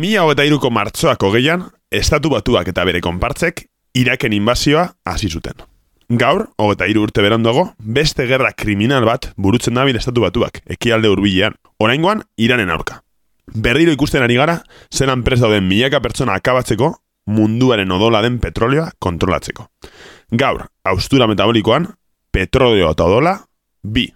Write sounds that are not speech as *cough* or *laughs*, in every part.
Mila hogeta iruko martzoak hogeian, estatu batuak eta bere konpartzek, Iraken inbazioa hasi zuten. Gaur, hogeta iru urte berandogo, beste gerra kriminal bat burutzen dabil estatu batuak, ekialde hurbilean. Oraingoan, Iranen aurka. Berriro ikusten ari gara, zelan prez dauden milaka pertsona akabatzeko, munduaren odola den petrolioa kontrolatzeko. Gaur, austura metabolikoan, petrolio eta odola, bi.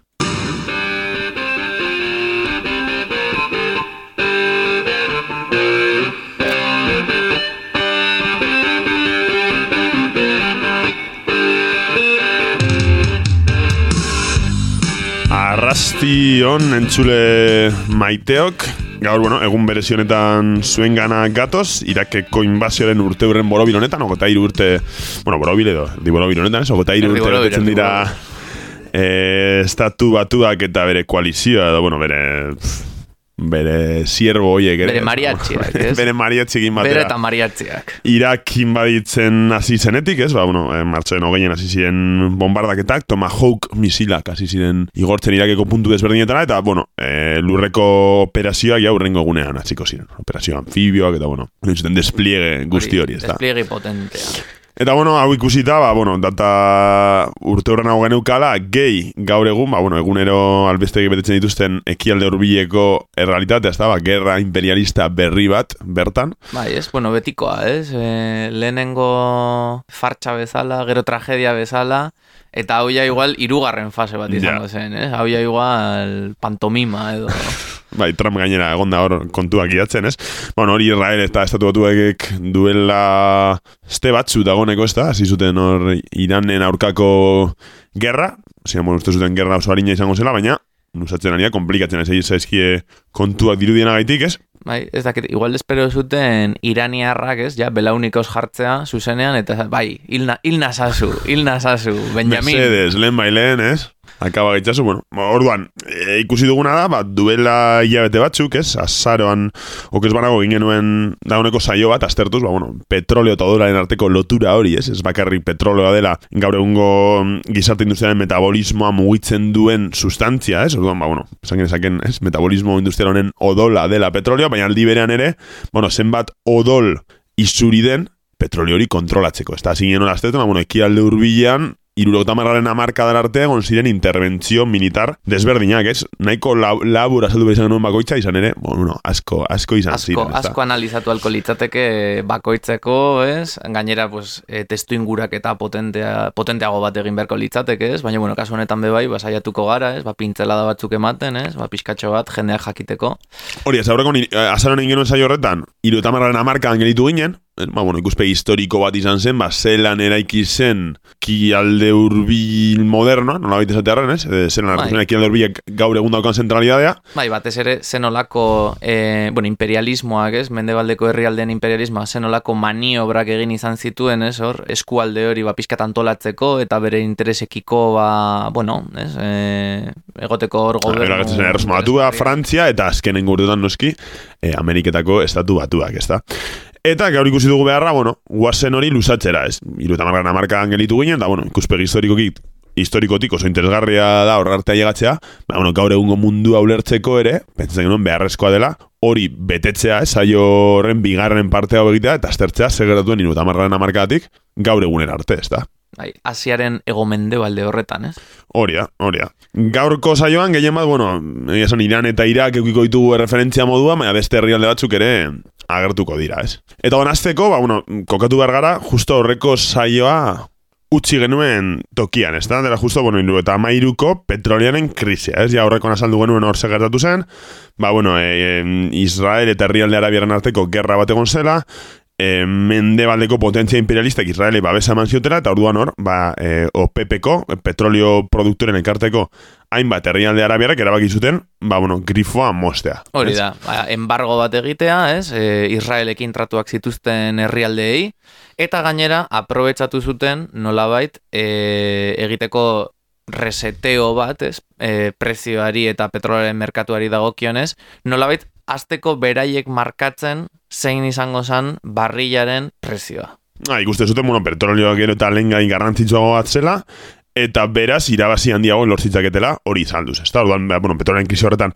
Arrasti on entzule maiteok Gaur, bueno, egun berezionetan zuen gana gatoz Irakeko inbazioaren urte urren borobil honetan Ogota iru urte, bueno, borobil edo Di borobil honetan, ez? Ogota iru urte betetzen dira eh, Estatu batuak eta bere koalizioa Edo, bueno, bere bere siervo hoiek ere. Bere mariatziak, *laughs* ez? bere mariatziak batera. Bere eta mariatziak. Irak inbaditzen hasi zenetik, ez? Ba, bueno, eh, martxoen hogeien hasi ziren bombardaketak, Tomahawk misilak hasi ziren igortzen Irakeko puntu desberdinetara, eta, bueno, eh, lurreko operazioak ja urrengo egunean hasiko ziren. Operazio anfibioak, eta, bueno, despliegue guzti hori, ez da? Despliegue potentea. Eta bueno, hau ikusita, ba, bueno, data urte horren hau geneukala, gehi gaur egun, ba, bueno, egunero albestegi betetzen dituzten ekialde urbileko errealitatea, ez da, ba, gerra imperialista berri bat, bertan. Bai, ez, bueno, betikoa, ez, e, lehenengo fartxa bezala, gero tragedia bezala, eta hau ja igual irugarren fase bat izango zen, ez, hau ja igual pantomima edo... *laughs* bai, Trump gainera egon da hor kontuak idatzen, ez? Bueno, hori Israel eta estatu batuek duela este batzu dagoneko, ez da? Hasi zuten hor Iranen aurkako gerra, Osea, bueno, uste zuten gerra oso harina izango zela, baina nusatzen aria, komplikatzen ez zaizkie kontuak dirudien agaitik, ez? Bai, ez dakit, igual espero zuten iraniarrak, ez, ja, belaunikos jartzea, zuzenean, eta bai, hilna, hilna sasu, hilna sasu, Benjamin. Mercedes, lehen bai lehen, ez? Akaba gaitzazu, bueno, ba, orduan, e, ikusi duguna da, ba, duela hilabete batzuk, ez, azaroan, okez banago gingenuen dauneko saio bat, astertuz, ba, bueno, petroleo eta odoraren arteko lotura hori, ez, ez bakarrik petroleoa dela, gaur egungo gizarte industrialen metabolismoa mugitzen duen sustantzia, ez, orduan, ba, bueno, esan genezaken, ez, metabolismo industrial honen odola dela petroleo, baina aldi berean ere, bueno, zenbat odol izuri den, petroleo hori kontrolatzeko, ez? Da, zinen hori ba, bueno, ekialde urbilean, irurogeta marraren amarka arte egon ziren interventzio militar desberdinak, ez? Nahiko labur azaldu behar nuen bakoitza izan ere, bueno, asko, asko izan asko, ziren. Asko analizatu alko litzateke bakoitzeko, ez? Gainera, pues, e, testu ingurak eta potentea, potenteago bat egin beharko litzateke, ez? Baina, bueno, kasu honetan bebai, basaiatuko gara, ez? Ba, pintzelada batzuk ematen, ez? Ba, pizkatxo bat, jendeak jakiteko. Hori, ez aurreko, eh, azaron egin genuen zaio horretan, irurogeta marraren amarka angelitu ginen, ba, bueno, ikuspe historiko bat izan zen, ba, zelan eraiki zen ki alde urbil moderno, nola baita esatearen, ez? E, zelan bai. ki alde urbilak gaur egun daukan zentralidadea. Bai, batez ere, zenolako, e, bueno, imperialismoak, ez? Mendebaldeko herrialdean imperialismoa, zenolako maniobrak egin izan zituen, ez? Hor, eskualde hori, ba, pizkat antolatzeko, eta bere interesekiko, ba, bueno, ez? E, egoteko hor gobernu... Ba, Frantzia, eta azkenen gurtutan noski, e, Ameriketako estatu batuak, ez da? Eta gaur ikusi dugu beharra, bueno, guazen hori lusatzera, ez? Iru eta margana marka angelitu ginen, da, bueno, ikuspegi historikotik, historikotik oso interesgarria da horra artea llegatzea, ba, bueno, gaur egungo mundu ulertzeko ere, pentsatzen genuen beharrezkoa dela, hori betetzea, ez, aio horren bigarren partea egitea, eta aztertzea, segeratuen iru eta margana markatik, gaur egunera arte, ez da? Bai, asiaren egomende balde horretan, ez? Horia, horia. Gaurko saioan, gehien bat, bueno, esan Iran eta Irak eukiko ditugu referentzia modua, baina beste herrialde batzuk ere agertuko dira, ez? Eta honazteko, ba, bueno, kokatu behar gara, justo horreko saioa utzi genuen tokian, ez da? Dela justo, bueno, indu, eta mairuko petrolianen krisia, ez? Ja horreko nazaldu genuen hor segertatu zen, ba, bueno, e, Israel eta herrialde arabiaren arteko gerra bat egon zela, e, mende baldeko potentzia imperialistak Israeli babesa eman ziotera, eta orduan hor, ba, e, OPP-ko, petrolio produktoren ekarteko, hainbat herrialde arabiarak erabaki zuten, ba, bueno, grifoa mostea. Hori da, ba, embargo bat egitea, ez, e, Israelekin tratuak zituzten herrialdeei, eta gainera, aprobetsatu zuten, nolabait, e, egiteko reseteo bat, ez, e, prezioari eta petrolaren merkatuari dagokionez, nolabait, azteko beraiek markatzen zein izango zen barrilaren prezioa. Ah, ikuste zuten, bueno, petrolioa gero eta lehen gain garrantzitsuago bat zela, eta beraz, irabazi handiago lortzitzaketela hori izan duz. Ez da, orduan, ba, bueno, petrolaren krisi horretan,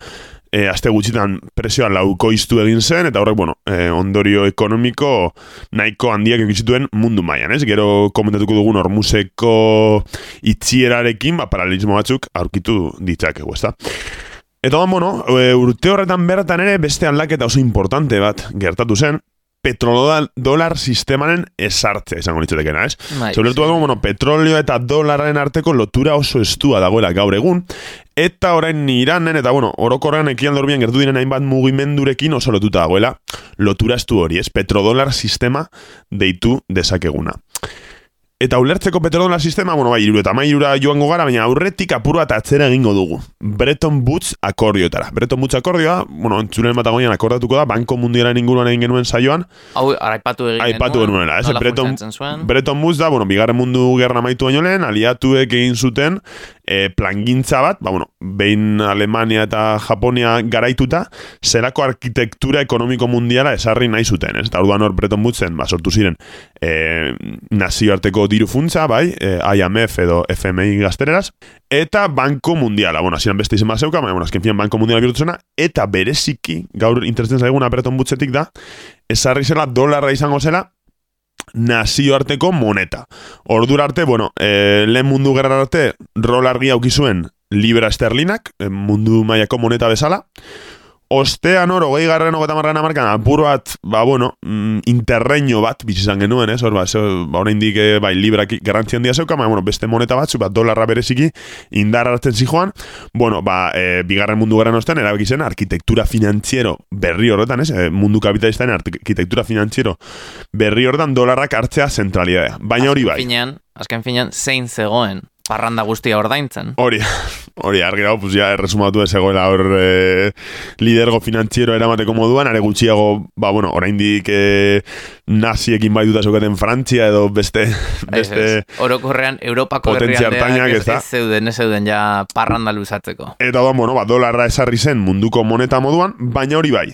e, aste gutxitan presioa laukoiztu egin zen, eta horrek, bueno, e, ondorio ekonomiko nahiko handiak egin mundu mailan, ez? Gero komentatuko dugun ormuseko itzierarekin, ba, paralelismo batzuk aurkitu ditzakegu, ezta? Eta, bueno, e, urte horretan bertan ere beste aldaketa oso importante bat gertatu zen, petrolo dolar sistemaren esartzea izango nitzetekena, ez? Bai, Zeulertu sí. bueno, petrolio eta dolararen arteko lotura oso estua dagoela gaur egun, eta orain iranen, eta bueno, orokorrean ekian dorbian gertu diren hainbat mugimendurekin oso lotuta dagoela, lotura estu hori, ez? Petrodolar sistema deitu dezakeguna. Eta ulertzeko petrodolar sistema, bueno, bai, iru eta mairura joango gara, baina aurretik apur bat atzera egingo dugu. Bretton Woods akordioetara. Bretton Woods akordioa, bueno, entzulen bat agoian akordatuko da, Banko Mundialaren inguruan egin genuen saioan, Hau, araipatu egin Aipatu genuela, ez? zuen. Bretton Woods da, bueno, bigarren mundu gerra maitu baino lehen, aliatuek egin zuten e, plangintza bat, ba, bueno, behin Alemania eta Japonia garaituta, zelako arkitektura ekonomiko mundiala esarri nahi zuten, ez? Eta orduan hor Bretton Woodsen, ba, sortu ziren, e, nazioarteko diru funtza, bai, e, IMF edo FMI gaztereraz, eta Banko Mundiala, bueno, hasieran beste izen bat zeuka, baina, bueno, azken fian Banko Mundiala bihurtu zena, eta bereziki, gaur interesten zaiguna Bretton Woodsetik da, esarri zela dolarra izango zela, nazioarteko moneta. Ordura arte, bueno, e, lehen mundu gerra arte, rol argi aukizuen libra esterlinak, e, mundu mailako moneta bezala, Ostean hor, hogei garren hogeta marran amarkan, apur bat, ba, bueno, mm, interreño bat, bizizan genuen, ez, hor, ba, ze, ba, orain dik, bai, librak garrantzien dia zeuka, bueno, beste moneta batzu, bat, dolarra bereziki, indar hartzen zijoan, bueno, ba, e, bigarren mundu gerran ostean, erabaki zen, arkitektura finantziero berri horretan, ez, e, mundu kapitalistaren arkitektura finantziero berri horretan dolarrak hartzea zentralidadea. Baina hori bai. Finean, azken finean, zein zegoen parranda guztia ordaintzen. Hori, hori, argi dago, pues ya erresumatu ez egoela hor e, lidergo finantziero eramateko moduan, are gutxiago, ba, bueno, oraindik e, naziekin bai duta Frantzia edo beste, beste. Orokorrean, Europako herrialdeak ez, ez zeuden, ez zeuden ja parranda luzatzeko. Eta da, bueno, ba, dolarra esarri zen munduko moneta moduan, baina hori bai.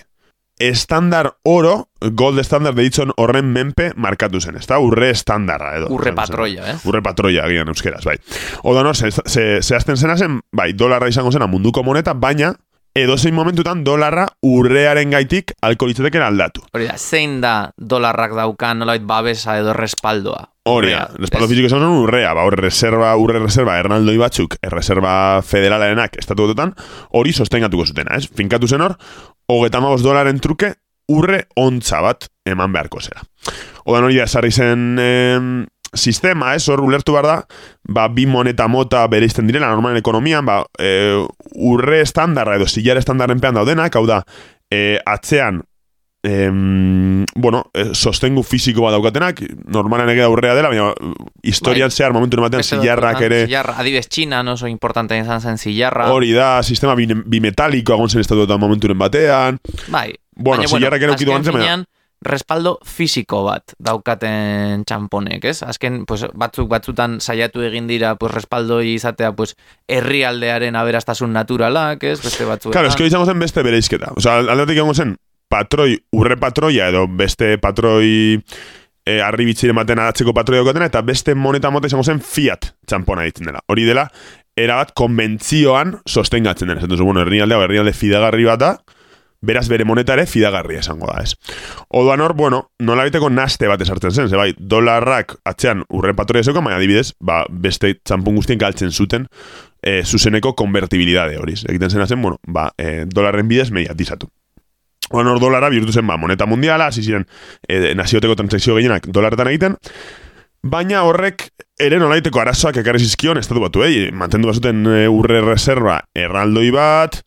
Estandar oro, gold standard deitzen horren menpe markatu zen, ezta? Urre estandarra edo. Urre zen. patroia, ez? Urre patroia, agian euskeraz, bai. Oda no, ze, ze, zehazten zena zen, bai, dolarra izango zena munduko moneta, baina edozein momentutan dolarra urrearen gaitik alkoholitzateken aldatu. Hori da, zein da dolarrak daukan nolait babesa edo respaldoa? Hori da, respaldo fiziko esan urrea, ba, hor reserva, urre reserva, ernaldoi batzuk, erreserba federalarenak estatuetan, hori sostengatuko zutena, ez? Finkatu zen hor, hogeta dolaren truke, urre ontza bat eman beharko zera. Odan hori da, esarri zen em, sistema, ez, hor ulertu behar da, ba, bi moneta mota bereizten direla, normalen ekonomian, ba, e, urre estandarra edo zilar estandarren pean daudenak, hau da, e, atzean em, bueno, eh, sostengu fisiko bat daukatenak, normalan ege aurrea dela, baina historian Bai. zehar momentu Beste zilarrak batzuetan, ere Zilarra, adibes Txinan oso importante izan zen zilarra. hori da, sistema bimetalikoa egon zen estatuetan momenturen batean. Bai. Bueno, Baina, zilarrak ere ukitu gantzen, respaldo fisiko bat daukaten txamponek, ez? Azken, pues, batzuk batzutan saiatu egin dira, pues, respaldoi izatea, pues, herrialdearen aberastasun naturalak, ez? Beste batzuetan. Claro, eski izango zen beste bereizketa. Osa, aldatik egongo zen, patroi, urre patroia edo beste patroi e, arribitziren baten atzeko patroia daukatena, eta beste moneta mota izango zen fiat txampona ditzen dela. Hori dela, erabat konbentzioan sostengatzen dena. Zentuzu, bueno, herrialde hau herrialde fidagarri bat da, beraz bere moneta ere fidagarria esango da, ez. Oduan hor, bueno, nola biteko naste bat esartzen zen, ze bai, dolarrak atzean urre patroia zeukan, baina adibidez, ba, beste txampun guztien galtzen zuten e, zuzeneko konvertibilidade hori. Egiten zena zen, bueno, ba, e, dolarren bidez mediatizatu. Oan hor dolara bihurtu zen, ba, moneta mundiala, hasi ziren e, nazioteko transakzio gehienak dolarretan egiten, baina horrek ere nolaiteko arazoak ekarri zizkion estatu batu, eh? mantendu bazuten e, urre reserva erraldoi bat,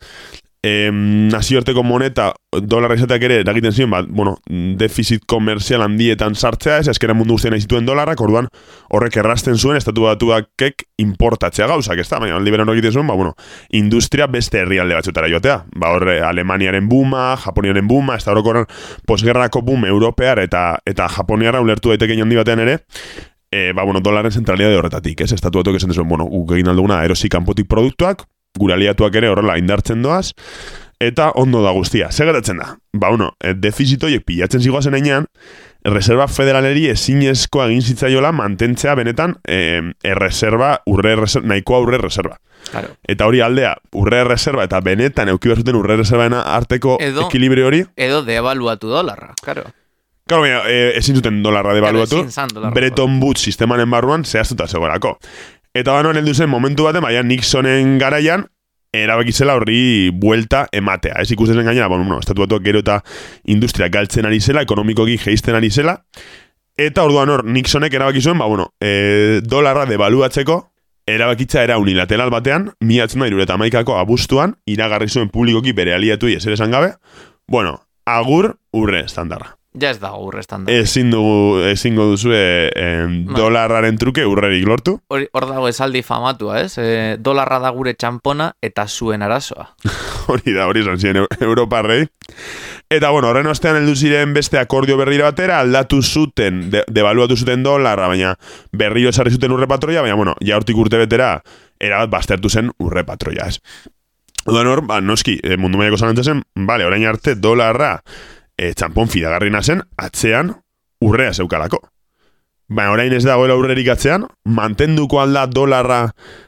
em, nazioarteko moneta dolarra izateak ere eragiten ziren, bat, bueno, defizit komerzial handietan sartzea, ez eskera mundu guztien zituen dolarrak, orduan horrek errasten zuen estatu batuakek importatzea gauzak, ez da, baina aldi beran egiten zuen, ba, bueno, industria beste herrialde batzutara joatea. Ba, horre, Alemaniaren buma, Japoniaren buma, ez da orokorren posgerrako boom europear eta eta Japoniara ulertu daitekein handi batean ere, e, ba, bueno, dolaren zentralidade horretatik, ez? Estatu batuak esan zuen, bueno, guk egin alduguna erosi kanpotik produktuak, gure aliatuak ere horrela indartzen doaz, eta ondo da guztia. Zer gertatzen da? Ba, uno, e, defizitoiek pilatzen zigoazen einean, Reserva Federaleri ezinezkoa egin zitzaiola mantentzea benetan e, erreserba, urre reserva, nahikoa urre reserva. Claro. Eta hori aldea, urre reserva eta benetan eukibar zuten urre reservaen arteko Edo- ekilibrio hori. Edo devaluatu dolarra, claro. Claro, baina, e, ezin zuten dolarra devaluatu. dolarra Bretton Woods sistemanen barruan zehaztuta zegoelako. Eta banoan heldu zen momentu baten, baina Nixonen garaian, erabakitzela horri buelta ematea. Ez ikusten zen gainera, bueno, estatu batuak gero eta industria galtzen ari zela, ekonomikoki geisten ari zela, eta orduan hor, Nixonek erabaki zuen, ba, bueno, e, dolarra devaluatzeko, erabakitza era unilateral batean, miatzen da irureta maikako abuztuan, iragarri zuen publikoki bere aliatu ezer esan gabe, bueno, agur urre estandarra. Ja ez dago urre estandar. Ezin dugu, ezingo duzu em, Bai. dolarraren truke urrerik lortu. Hori- Hor dago esaldi famatua, ez? E, dolarra da gure txampona eta zuen arazoa. *laughs* Hori da, hori esan ziren Eu- Europarrei. Eta, bueno, horren ostean heldu ziren beste akordio berriro batera, aldatu zuten, de, devaluatu zuten dolarra, baina berriro esarri zuten urre patroia, baina, bueno, ja hortik urte betera, erabat baztertu zen urre patroia, ez. Odan hor, ba, noski, e, mundu mailako zalantza zen, bale, orain arte dolarra e, txampon fidagarrina zen, atzean urrea zeukalako. Baina orain ez dagoela urrerik atzean, mantenduko alda dolarra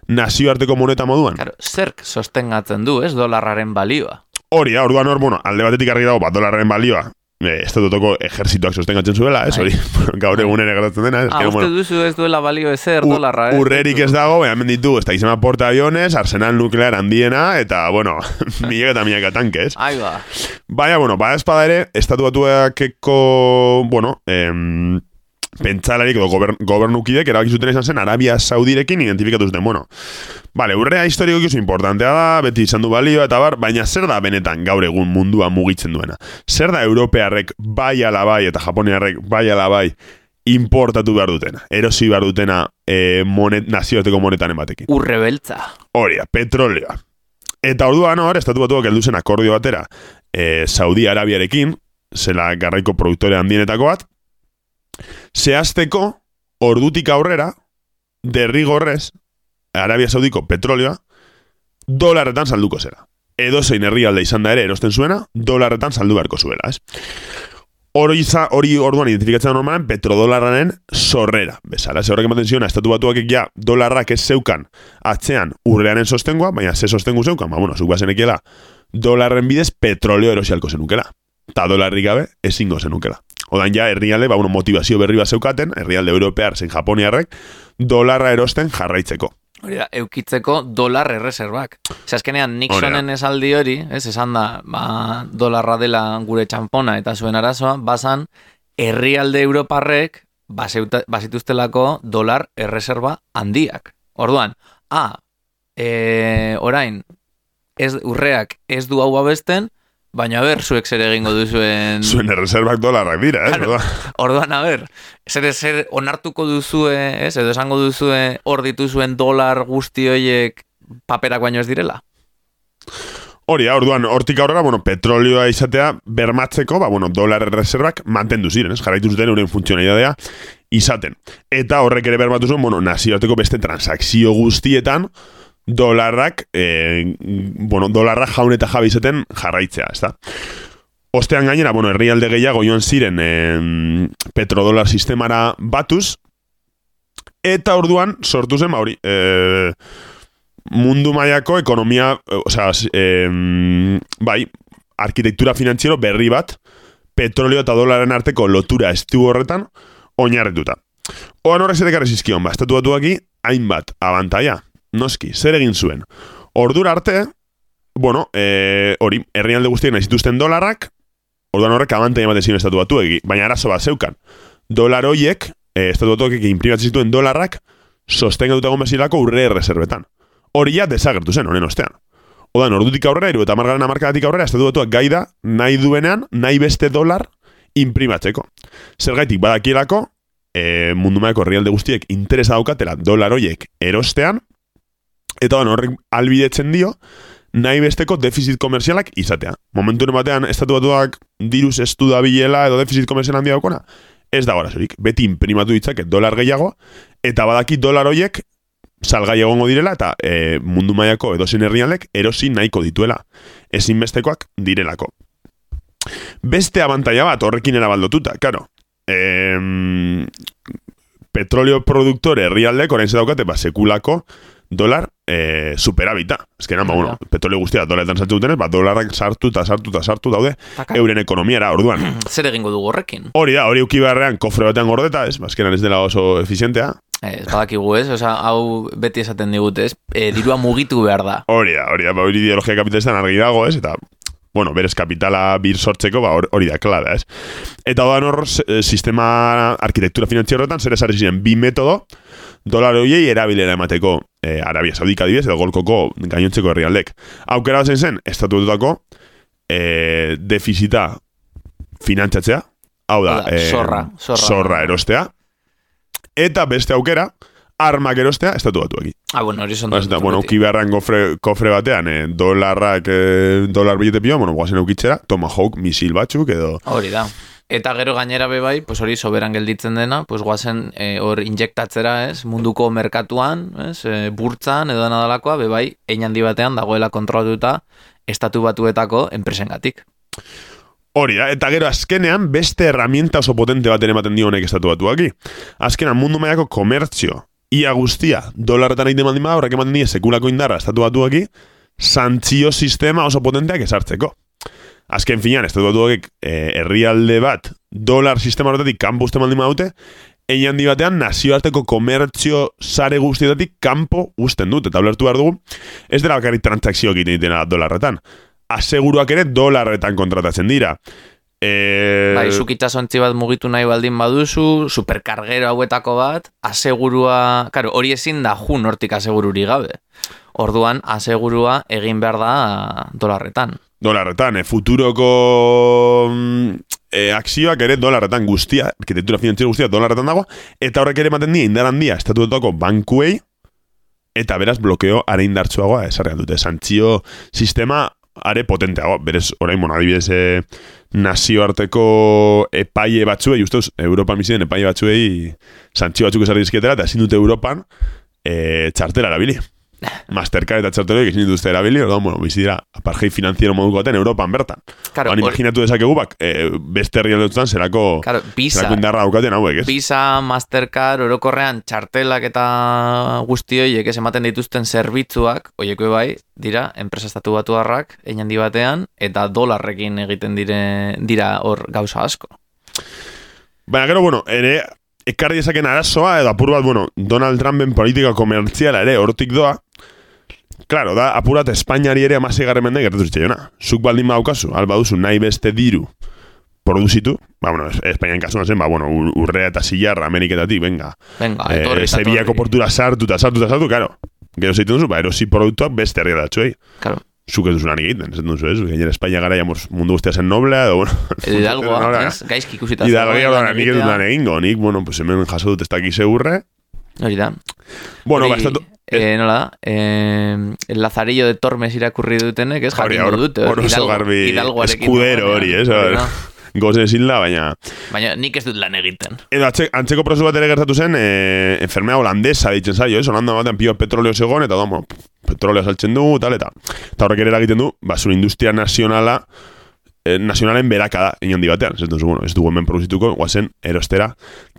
nazioarteko moneta moduan. Claro, zerk sostengatzen du, ez? Dolarraren balioa. Hori da, orduan hor, bueno, alde batetik argi dago, bat dolarren balioa, e, estatutoko ejerzituak sostengatzen zuela, ez, Bai. hori, *laughs* gaur egun ere gertatzen dena, ez, Ah, que, uste bueno, duzu ez duela balio ezer dolarra, eh? urrerik ez dago, behan menditu, ez da izan porta aviones, arsenal nuklear handiena, eta, bueno, *laughs* milaka eta milaka tanke, ez? Ahí ba. Baina, bueno, bada espada ere, estatu batuakeko, bueno, em, pentsalarik edo gober, gobernukidek erabaki zuten izan zen Arabia Saudirekin identifikatu zuten, bueno, Vale, urrea historiko oso importantea da, beti izan du balio eta bar, baina zer da benetan gaur egun mundua mugitzen duena? Zer da europearrek bai ala bai eta japoniarrek bai ala bai importatu behar dutena? Erosi behar dutena e, monet, nazioarteko monetanen batekin? Urre beltza. Hori petrolea. Eta orduan hor, estatu batuak heldu zen akordio batera e, Saudi Arabiarekin, zela garraiko produktore handienetako bat, zehazteko ordutik aurrera, derrigorrez, Arabia Saudiko petrolioa, dolarretan salduko zera. Edo zein herrialde izan da ere erosten zuena, dolarretan saldu beharko zuela, ez? Hori, iza, hori orduan identifikatzen normalen petrodolarraren sorrera. Bezala, ze horrek ematen ziona, estatu batuak ja dolarrak ez zeukan atzean urrearen sostengoa, baina ze sostengu zeukan, ba, bueno, zuk bazenekiela dolarren bidez petroleo erosialko zenukela. Ta dolarrik gabe ezingo zenukela. Odan ja, herrialde, ba, bueno, motivazio berri bat zeukaten, herrialde europear zein japoniarrek, dolarra erosten jarraitzeko. Hori da, eukitzeko dolar erreserbak. Ze azkenean Nixonen esaldi hori, ez, esan da, ba, dolarra dela gure txampona eta zuen arazoa, bazan, herrialde europarrek bazituztelako dolar erreserba handiak. Orduan, a, e, orain, ez, urreak ez du hau abesten, baina ber, zuek zer egingo duzuen... Zuen erreserbak dolarrak dira, eh? Claro. *laughs* Orduan, a ber, zer, zer onartuko duzue, ez, edo esango duzue hor dituzuen dolar guzti hoiek paperak baino ez direla? Hori, orduan, hortik aurrera, bueno, petrolioa izatea bermatzeko, ba, bueno, dolar reservak mantendu ziren, ez? Jarraitu zuten euren funtzionalidadea izaten. Eta horrek ere bermatu zuen, bueno, nazioarteko beste transakzio guztietan, dolarrak, eh, bueno, dolarrak jaun eta jabe izaten jarraitzea, ez da? Ostean gainera, bueno, herrialde gehiago joan ziren eh, petrodolar sistemara batuz, eta orduan sortu zen, ba, hori, eh, mundu mailako ekonomia, eh, osea, em, bai, arkitektura finantziero berri bat, petrolio eta dolaren arteko lotura estu horretan, oinarrituta. Oan horrek zetek arrezizkion, ba, estatu batuaki, hainbat, abantaia, noski, zer egin zuen. Ordura arte, bueno, eh, hori, herrialde guztiek nahi zituzten dolarrak, orduan horrek abantaia ematen ziren estatu batuek, baina arazo bat zeukan. Dolar hoiek, eh, estatu imprimatzen zituen dolarrak, sostengatuta egon bezilako urre reservetan. Hori ja desagertu zen, honen ostean. Odan, ordutik aurrera, iru eta margaren amarkadatik aurrera, estatu batuak gai da, nahi duenean, nahi beste dolar imprimatzeko. Zergaitik badakielako, e, mundu mailako herrialde guztiek interesa daukatela dolar hoiek erostean, eta odan, horrek albidetzen dio, nahi besteko defizit komerzialak izatea. Momentu batean, estatu batuak diruz estu da bilela edo defizit komerzial handia daukona, ez da gorazurik. Beti imprimatu ditzaket dolar gehiago, eta badaki dolar hoiek salgai egongo direla eta e, mundu mailako edozein herrialdek erosi nahiko dituela. Ezinbestekoak direlako. Beste abantaia bat horrekin erabaldotuta, karo. Em, petrolio produktore herrialdek orain ze daukate ba, sekulako dolar e, superabita. Ez que, ba, Ja. bueno, petrolio guztia doletan sartu dutenez, ba, dolarrak sartu eta sartu eta sartu daude Taka. euren ekonomiara, orduan. *clears throat* Zer egingo dugu horrekin? Hori da, hori uki beharrean kofre batean gordeta, ez? Azkenan ez dela oso efizientea. Ez badakigu ez, oza, hau beti esaten digute ez, e, dirua mugitu behar da. Hori da, hori da, ba, hori ideologia kapitalistan argi dago, ez? Eta, bueno, berez kapitala bir sortzeko, ba, hor- hori da, klara, ez? Eta doan hor, eh, sistema arkitektura finanziero horretan, zer esarri ziren, bi metodo, dolar horiei erabilera emateko eh, Arabia Saudika adibidez, edo golkoko gainontzeko herrialdek. Aukera zen zen, estatuetako eh, defizita finantzatzea, hau da, da, zorra, zorra. zorra erostea, eta beste aukera, armak erostea estatu batuekin. Ah, bueno, hori son Ez da, bueno, uki beharran kofre, kofre batean, eh, dolarrak, eh, dolar bilete pioa, bueno, guazen eukitzera, Tomahawk misil batzuk edo... Hori da. Eta gero gainera be bai, pues hori soberan gelditzen dena, pues guazen eh, hor injektatzera, ez, munduko merkatuan, ez, e, burtzan edo dena dalakoa, be bai, ein handi batean dagoela kontrolatuta estatu batuetako enpresengatik. Hori da, eta gero azkenean beste herramienta oso potente baten ematen dio honek estatu batuaki. Azkenean mundu mailako komertzio, ia guztia, dolarretan egiten baldin horrek ematen die sekulako indarra estatu batuaki, santzio sistema oso potenteak esartzeko. Azken finean, estatu batuak eh, herrialde bat, dolar sistema horretatik kanpo uste baldin badute, egin handi batean nazioarteko komertzio sare guztietatik kanpo usten dut, eta ulertu behar dugu, ez dela bakarrik transakzio egiten ditena dolarretan. Aseguruak ere dolarretan kontratatzen dira. E... Bai, zuk itxasontzi bat mugitu nahi baldin baduzu, superkargero hauetako bat, asegurua, karo, hori ezin da jun hortik asegururi gabe. Orduan, asegurua egin behar da dolarretan. Dolarretan, e, futuroko mm, e, akzioak ere dolarretan guztia, arkitektura finanziero guztia dolarretan dago, eta horrek ere ematen die indar handia estatuetako bankuei, eta beraz blokeo are indartsuagoa esarrean dute. Santzio sistema are potenteago, berez orain, bueno, adibidez, e, nazioarteko epaile batzuei, ustez, Europa misien epaile batzuei santzio batzuk esarri dizkietela, eta ezin dute Europan e, txartela erabili. Mastercard eta txarteloik ezin dituzte erabili, orduan, bueno, bizi dira, apartheid finanziero moduko baten Europan bertan. Ban, hor- imaginatu dezakegu, bak, e, beste herrialdeetan zerako, Karo, Visa, zerako indarra daukaten hauek, ez? Visa, Mastercard, orokorrean txartelak eta guzti horiek ez ematen dituzten zerbitzuak, horiek bai, dira, enpresa estatu batuarrak, egin handi batean, eta dolarrekin egiten dire, dira hor gauza asko. Baina gero, bueno, ere, ekarri dezaken arazoa, edo apur bat, bueno, Donald Trumpen politika komertziala ere hortik doa, Claro, da, apurat Espainiari ere amasei garren mende gertatu zitzaiona. Zuk baldin baukazu, alba duzu nahi beste diru produzitu, ba, bueno, es- Espainian kasuan zen, ba, bueno, ur- urrea eta zilarra Ameriketatik, venga, Venga, eh, etorri, Sevillako etorri. portura sartu eta sartu karo. Gero zeiten duzu, ba, erosi produktuak beste herri datzuei. Claro, Zuk ez duzu lan egiten, ez duzu, ez? Gainera Espainia gara jamor mundu guztia zen noblea, edo, bueno... *laughs* *laughs* Hidalgoa, ez? Gaizki ikusita. Hidalgoa, zegoen, orduan, nik ez dut lan egingo, nik, bueno, pues hemen jaso dut ez dakiz egurre. Hori da. Bueno, Hori, ba, estatu... Eh, nola da? Eh, el Lazarillo de Tormes irakurri dutenek, ez? Jakingo hor- dute. hor oso garbi eskudero hori, ez? Gozen ezin baina... Baina nik ez dut lan egiten. Edo atxe, antzeko prozesu bat ere gertatu zen, eh, enfermea holandesa ditzen zaio, ez? Holanda batean pio petroleo zegoen, eta da, bueno, petroleo saltzen du, tal, eta eta horrek ere eragiten du, ba, zure industria nazionala, eh, nazionalen beraka da, inandi batean. Ez duzu, bueno, ez dugu hemen produzituko, guazen, erostera,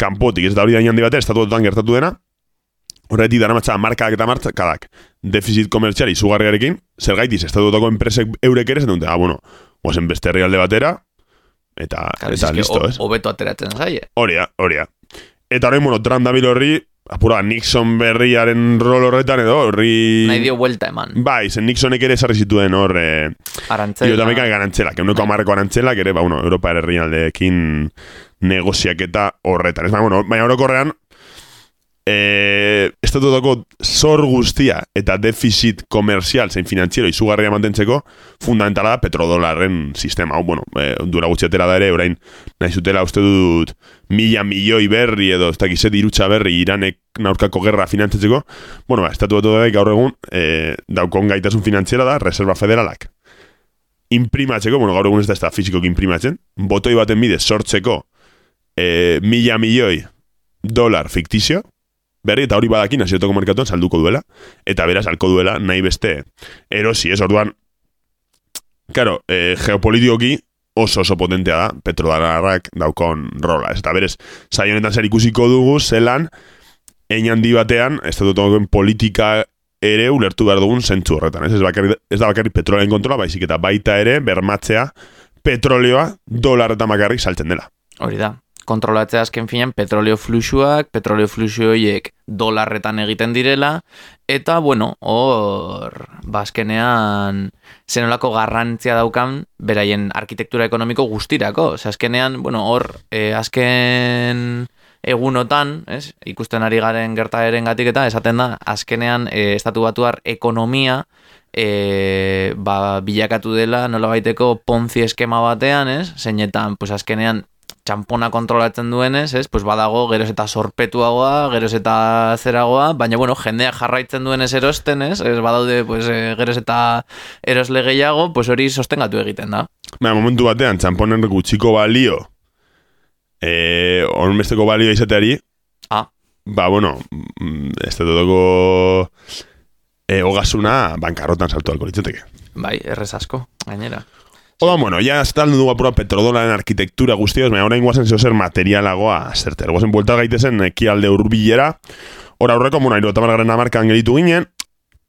kanpotik, ez da hori da inandi batean, estatuetan gertatu dena, horretik dara matza, markadak eta markadak, defizit komertziali izugarriarekin, zer gaitiz, estatuetako enpresek eurek ere, zen dute, ah, bueno, guazen beste herrialde batera, eta, Claro, eta listo, ez? Hobeto ateratzen zaie. Hori da, hori da. Eta orain, bueno, Trump dabil horri, apura, Nixon berriaren rol horretan edo, horri... Nahi dio vuelta eman. Bai, zen Nixonek ere esarri zituen hor, eh, Arantzela. Io tameka garantzelak, euneko Bai. amarreko garantzelak ere, ba, bueno, Europa herrialdeekin negoziaketa horretan. Ez ba, bueno, baina orokorrean, eh, estatutako zor guztia eta defizit komerzial zein finantziero izugarria mantentzeko fundamentala da petrodolarren sistema. Hau, bueno, eh, dura gutxetera da ere, orain nahi zutela uste dut mila milioi berri edo ez dakize dirutza berri iranek naurkako gerra finantzatzeko. Bueno, ba, estatu batu gaur egun eh, daukon gaitasun finantziera da Reserva Federalak imprimatzeko, bueno, gaur egun ez da ez da fizikoki imprimatzen, botoi baten bidez sortzeko eh, mila milioi dolar fiktizio, berri eta hori badakin nazioetako merkatuan salduko duela, eta beraz salko duela nahi beste erosi, ez orduan, karo, eh, geopolitikoki oso oso potentea da, petrodalarrak daukon rola, ez eta berez, saio honetan zer ikusiko dugu, zelan, ein handi batean, estatutokoen politika ere ulertu behar dugun zentzu horretan. Ez, ez, bakarri, ez da bakarrik petrolien kontrola, baizik eta baita ere bermatzea petrolioa dolarretan bakarrik saltzen dela. Hori da. Kontrolatzea azken finean petrolio fluxuak, petrolio fluxu horiek dolarretan egiten direla, eta, bueno, hor, bazkenean, zenolako garrantzia daukan, beraien arkitektura ekonomiko guztirako. Ose, azkenean, bueno, hor, eh, azken egunotan, ez, ikusten ari garen gertaeren gatik eta, esaten da, azkenean, eh, estatu batuar ekonomia, e, ba, bilakatu dela nola baiteko ponzi eskema batean, ez? Zeinetan, pues azkenean txampona kontrolatzen duenez, ez? Pues badago geroz eta sorpetuagoa, geroz eta zeragoa, baina bueno, jendea jarraitzen duenez erosten, ez? Ez badaude, pues, e, geroz eta erosle gehiago, pues hori sostengatu egiten da. Baina, momentu batean, txamponen gutxiko balio, eh, onbesteko balio izateari, Ah. ba, bueno, mm, da dutoko eh, ogasuna bankarrotan saltu alko litzateke. Bai, errez asko, gainera. Oda, bueno, ya está dugu apura petrodolaren arkitektura guztioz, baina orain guazen zeo zer materialagoa zerter. Guazen buelta gaitezen ekialde urbilera, ora aurreko, bueno, iru eta margaren amarkan gelitu ginen,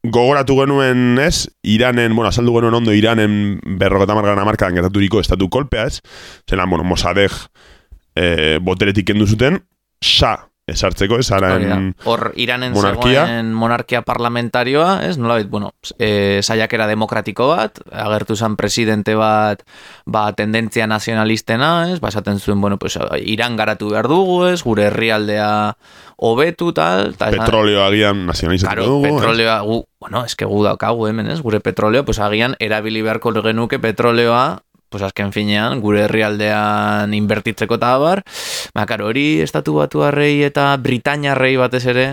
gogoratu genuen, ez, Iranen, bueno, azaldu genuen ondo Iranen berroko eta margaren amarkan gertaturiko estatu kolpea, ez, zelan, bueno, Mosadeg eh, boteretik kendu zuten, sa, esartzeko, haren Hor, Iranen monarkia. zegoen monarkia parlamentarioa, ez, nola bueno, e, saiakera demokratiko bat, agertu zen presidente bat, ba, tendentzia nazionalistena, ez, ba, esaten zuen, bueno, pues, Iran garatu behar dugu, ez, gure herrialdea hobetu, tal, esan- petroleo agian nazionalizatuko Claro, dugu, petroleoa, gu, bueno, eske gu daukagu hemen, ez? Gure petroleo, pues agian erabili beharko genuke petroleoa, pues azken finean, gure herrialdean inbertitzeko eta abar. Ba, karo, hori estatu batu eta Britainiarrei batez ere,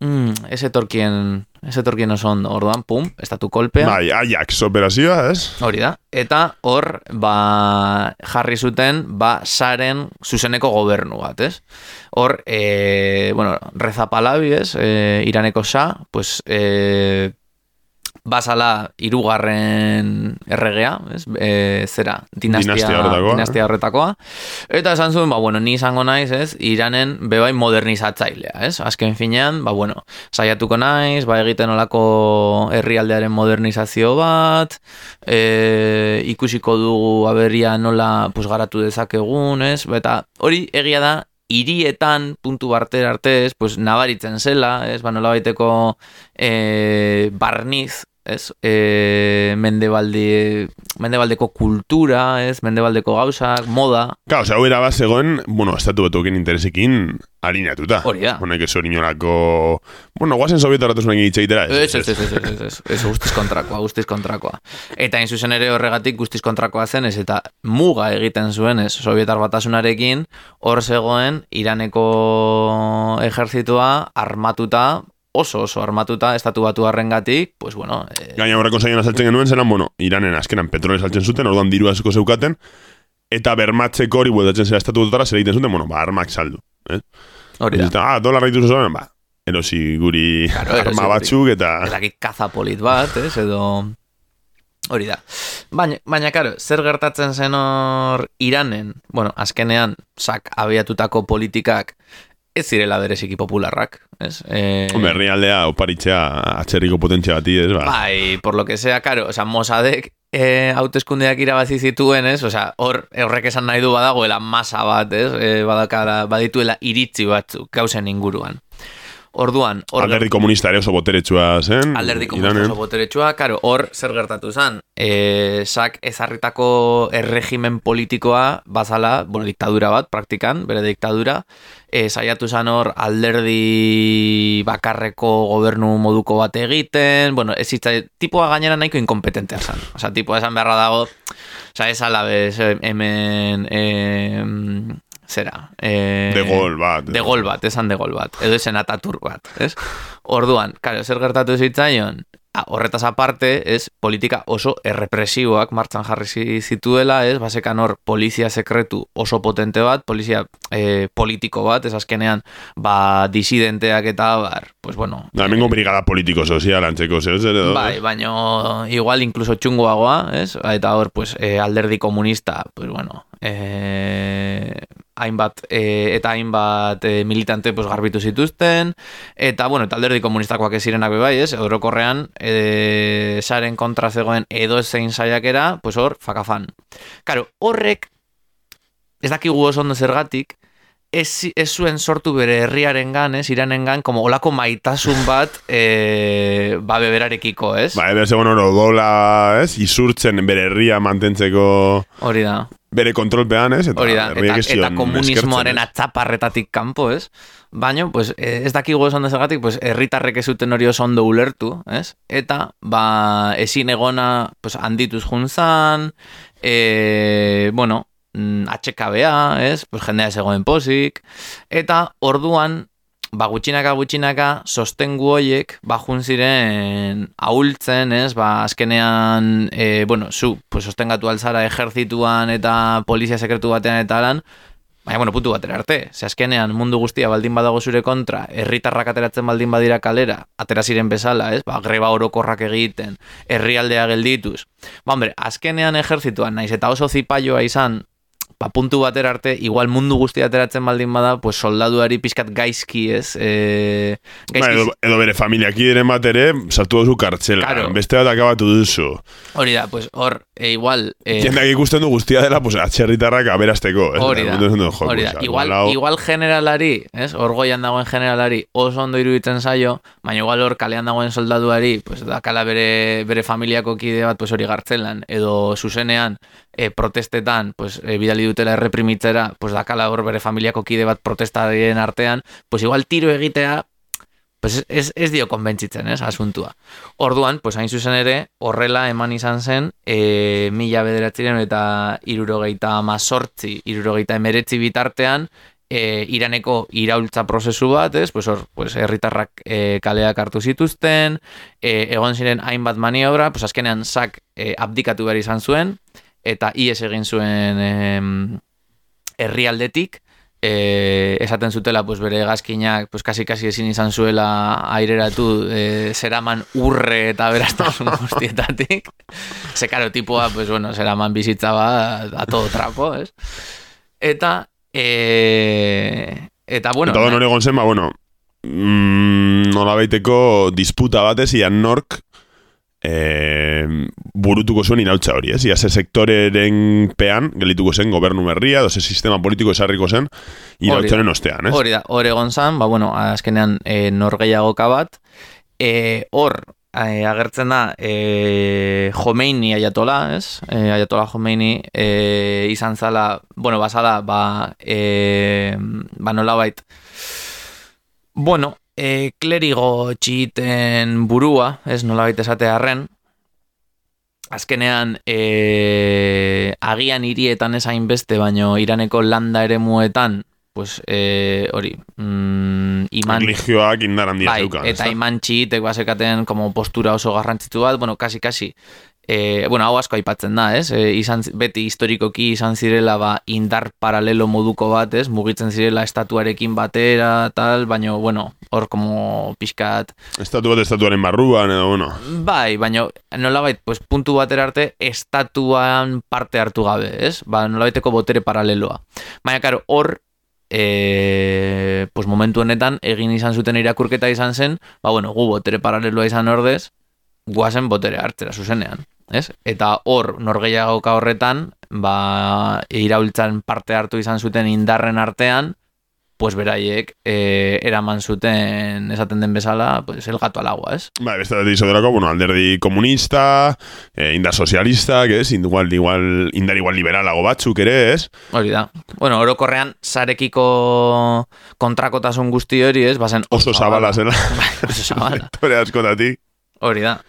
mm, ez etorkien, ez etorkien oso ondo, orduan, pum, estatu kolpea. Bai, Ajax operazioa, ez? Hori da. Eta hor, ba, jarri zuten, ba, saren zuzeneko gobernu bat, ez? Hor, e, bueno, Reza Pahlavi, ez? E, Iraneko sa, pues, e, basala irugarren erregea, ez? E, zera, dinastia, Dinastia horretakoa, dinastia horretakoa. Eta esan zuen, ba, bueno, ni izango naiz, ez? Iranen bebai modernizatzailea, ez? Azken finean, ba, bueno, saiatuko naiz, ba, egiten olako herrialdearen modernizazio bat, e, ikusiko dugu aberria nola pues, garatu dezakegun, ez? Eta hori egia da, hirietan puntu barter artez, pues, nabaritzen zela, ez? Ba, nola baiteko e, barniz, ez? E, mendebalde, mendebaldeko kultura, ez? Mendebaldeko gauzak, moda, Claro, o sea, hau era zegoen, bueno, estatu betuken interesekin alineatuta. Hori da. Bueno, que hori inolako... Bueno, guazen sovietu hartasunak egitxe egitera. Ez, ez, ez, ez, ez, ez, ez, ez, guztiz kontrakoa, guztiz kontrakoa. Eta hain zuzen ere horregatik guztiz kontrakoa zen, ez, eta muga egiten zuen, ez, sovietar batasunarekin, hor zegoen, Iraneko ejertzitua armatuta, oso oso armatuta, estatu batu harrengatik, pues bueno, eh, Gaina horreko zaien azaltzen genuen zelan, bueno, Iranen azkenan petrole saltzen zuten, orduan diru asko zeukaten, eta bermatzeko hori bueltatzen zera estatu dutara, zer egiten zuten, bueno, ba, armak saldu. Eh? hori da. Ah, dolarra dituzu zoen, ba, erosi guri Claro, erosi arma batzuk, eta... ez dakit kaza polit bat, ez, edo... Hori da. Baina, baina, karo, zer gertatzen zen hor Iranen, bueno, azkenean, sak abiatutako politikak ez zirela bereziki popularrak, ez? E, Hombre, herrialdea oparitzea atzerriko potentzia bati, ez, ba. Bai, por lo que sea, karo, osea, Mossadek eh, hauteskundeak irabazi zituen, ez? Osea, hor, horrek esan nahi du badagoela masa bat, ez? Eh, badakara, badituela iritzi batzuk gauzen inguruan. Orduan, hor Alderdi komunista ere oso boteretsua zen. alderdi komunista oso boteretsua, karo, hor zer gertatu zen, e, sak ezarritako erregimen politikoa bazala, bueno, diktadura bat, praktikan, bere diktadura, e, saiatu zen hor alderdi bakarreko gobernu moduko bat egiten, bueno, ez hitza, tipoa gainera nahiko inkompetentea zen, osea, tipoa esan beharra dago, osea, ez alabez, hemen, e, zera, e, De gol bat. de gol bat, esan de gol bat, edo esen atatur bat, ez? Orduan, karo, zer gertatu zitzaion, a, horretaz aparte, ez, politika oso errepresiboak martxan jarri zi- zituela, ez, basekan hor polizia sekretu oso potente bat, polizia eh, politiko bat, ez azkenean, ba, disidenteak eta bar, pues bueno, Da, hemengo brigada politiko sozial antzeko zer, zer edo. Bai, baino igual incluso txungoagoa, ez? Eta hor, pues, eh, alderdi komunista, pues bueno, e, hainbat e, eta hainbat e, militante pues, garbitu zituzten, eta, bueno, eta alderdi komunistakoak ez zirenak bai, ez, orokorrean, e, saren kontra zegoen edo zein saiakera, pues hor, fakafan. Karo, horrek, ez dakigu oso ondo zergatik, ez, ez zuen sortu bere herriaren gan, ez, iranen gan, como olako maitasun bat e, ba beberarekiko, ez? Ba, edo segon oro dola, ez, izurtzen bere herria mantentzeko Hori da. bere kontrolpean, ez, eta Hori da, eta, eta komunismoaren atzaparretatik kanpo, ez? Baina, pues, eh, ez dakigu esan dezagatik, pues, herritarrek ez zuten hori oso ondo ulertu, ez? Eta, ba, ezin egona, pues, handituz juntzan, e, bueno, mm, HKBA, ez? Pues, jendea ez egoen posik, eta orduan, ba, gutxinaka gutxinaka sostengu hoiek ba jun ziren ahultzen, ez? Ba azkenean e, bueno, zu pues sostengatu alzara ejertzituan eta polizia sekretu batean eta lan, Baina, bueno, puntu batera arte. Ze azkenean mundu guztia baldin badago zure kontra, herritarrak ateratzen baldin badira kalera, atera ziren bezala, ez? Ba, greba orokorrak egiten, herrialdea geldituz. Ba, hombre, azkenean ejertzituan, naiz eta oso zipaioa izan, ba, puntu batera arte, igual mundu guztia ateratzen baldin bada, pues soldaduari pixkat gaizki, ez? E, Ba, gaizki, edo, edo bere familiaki diren bat ere, sartu duzu kartzela. Claro. Beste bat akabatu duzu. hori da, pues hor, e, igual... E, Jendeak ikusten du guztia dela, pues, atxerritarrak aberasteko. ez? Hori da, du, jo, hori da. Igual, hau- igual generalari, ez? Orgoian dagoen generalari oso ondo iruditzen zaio, baina igual hor kalean dagoen soldaduari, pues dakala bere, bere familiako kide bat pues hori gartzelan, edo zuzenean e, protestetan, pues e, bidali dutela erreprimitzera, pues dakala hor bere familiako kide bat protestaren artean, pues igual tiro egitea, pues ez, ez dio konbentzitzen, ez, asuntua. Orduan, pues hain zuzen ere, horrela eman izan zen, e, mila bederatziren eta irurogeita mazortzi, irurogeita emeretzi bitartean, e, iraneko iraultza prozesu bat, ez, pues hor, pues herritarrak e, kaleak hartu zituzten, e, egon ziren hainbat maniobra, pues azkenean sak e, abdikatu behar izan zuen, eta ies egin zuen em, herrialdetik, e, esaten zutela pues bere gazkinak pues kasi kasi ezin izan zuela aireratu e, zeraman urre eta berastasun *laughs* guztietatik. Ze karo tipoa pues bueno zeraman bizitza ba a todo trapo ez? Eta e, eta bueno Eta hor egon zen, ba, bueno, mm, nola baiteko disputa batez, ian nork e, burutuko zuen irautza hori, ez? Ia ze sektoreren pean, gelituko zen gobernu berria, doze sistema politiko esarriko zen, irautzaren ostean, ez? Hori da, hor egon zan, ba, bueno, azkenean e, norgeiagoka bat, e, hor e, agertzen da e, Jomeini aiatola, ez? E, aiatola Jomeini e, izan zala, bueno, bazala, ba, e, ba nolabait, bueno, e, klerigo txiten burua, ez nolabait esate harren, azkenean e, agian hirietan ez hainbeste, baino iraneko landa ere muetan, pues, e, hori, mm, iman, Religioak indar handia bai, zeukan, eta iman txitek basekaten como postura oso garrantzitsu bat, bueno, kasi, kasi, e, bueno, hau asko aipatzen da, ez? E, izan, beti historikoki izan zirela ba, indar paralelo moduko bat, ez? Mugitzen zirela estatuarekin batera, tal, baino, bueno, hor como pixkat, Estatu bat estatuaren barruan, edo, bueno, bai, baino, nolabait, pues, puntu batera arte, estatuan parte hartu gabe, ez? Ba, nolabaiteko botere paraleloa. Baina, karo, hor, e, pues, momentu honetan, egin izan zuten irakurketa izan zen, ba, bueno, gu botere paraleloa izan ordez, guazen botere hartzera zuzenean. Ez? Eta hor, norgeiagoka horretan, ba, iraultzan parte hartu izan zuten indarren artean, pues beraiek e, eraman zuten esaten den bezala, pues el gato al agua, ez? Ba, beste bat izoterako, bueno, alderdi komunista, eh, indar sozialistak, ez? Igual, igual, indar igual liberalago batzuk ere, ez? Hori da. Bueno, orokorrean sarekiko kontrakotasun guzti hori, ez? Bazen Oso zabala zela. Bai, oso zabala. *laughs* Tore askotatik. Hori da.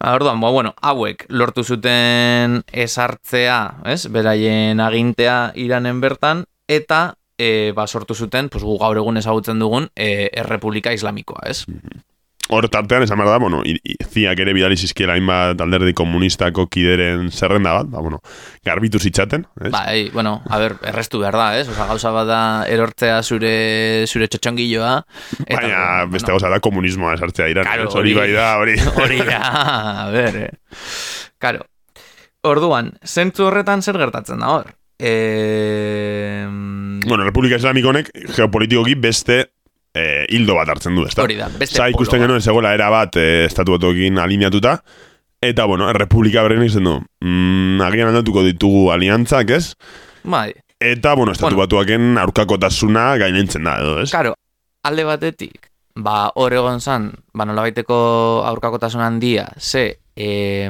Orduan, ba, bueno, hauek lortu zuten esartzea, ez? Beraien agintea iranen bertan, eta e, ba, sortu zuten, pues, gu gaur egun ezagutzen dugun, e, Errepublika Islamikoa, ez? Hor tartean, esan behar da, bueno, ziak ere bidali zizkiela hainbat alderdi komunistako kideren zerrenda bat, ba, bueno, garbitu zitzaten, ez? Bai, bueno, a ber, errestu behar da, ez? Osa, gauza bat da erortzea zure, zure txotxongilloa. eta, Baina, bueno, beste gauza da komunismoa esartzea iran, Claro, ez? hori bai da, hori. *laughs* Hori da, a ber, eh. Karo. Orduan, zentzu horretan zer gertatzen da hor? E... Bueno, Republika Islamiko honek geopolitikoki beste eh, hildo bat hartzen du, ezta? Hori da, beste Za, ikusten genuen zegoela era bat eh, estatu batuekin alineatuta, eta, bueno, Republika berren izan du, mm, agian aldatuko ditugu aliantzak, ez? Bai, Eta, bueno, estatu Bueno. batuaken aurkakotasuna gainentzen da, edo, ez? Karo, alde batetik, ba, hor egon zan, ba, nolabaiteko aurkakotasun handia, ze, e,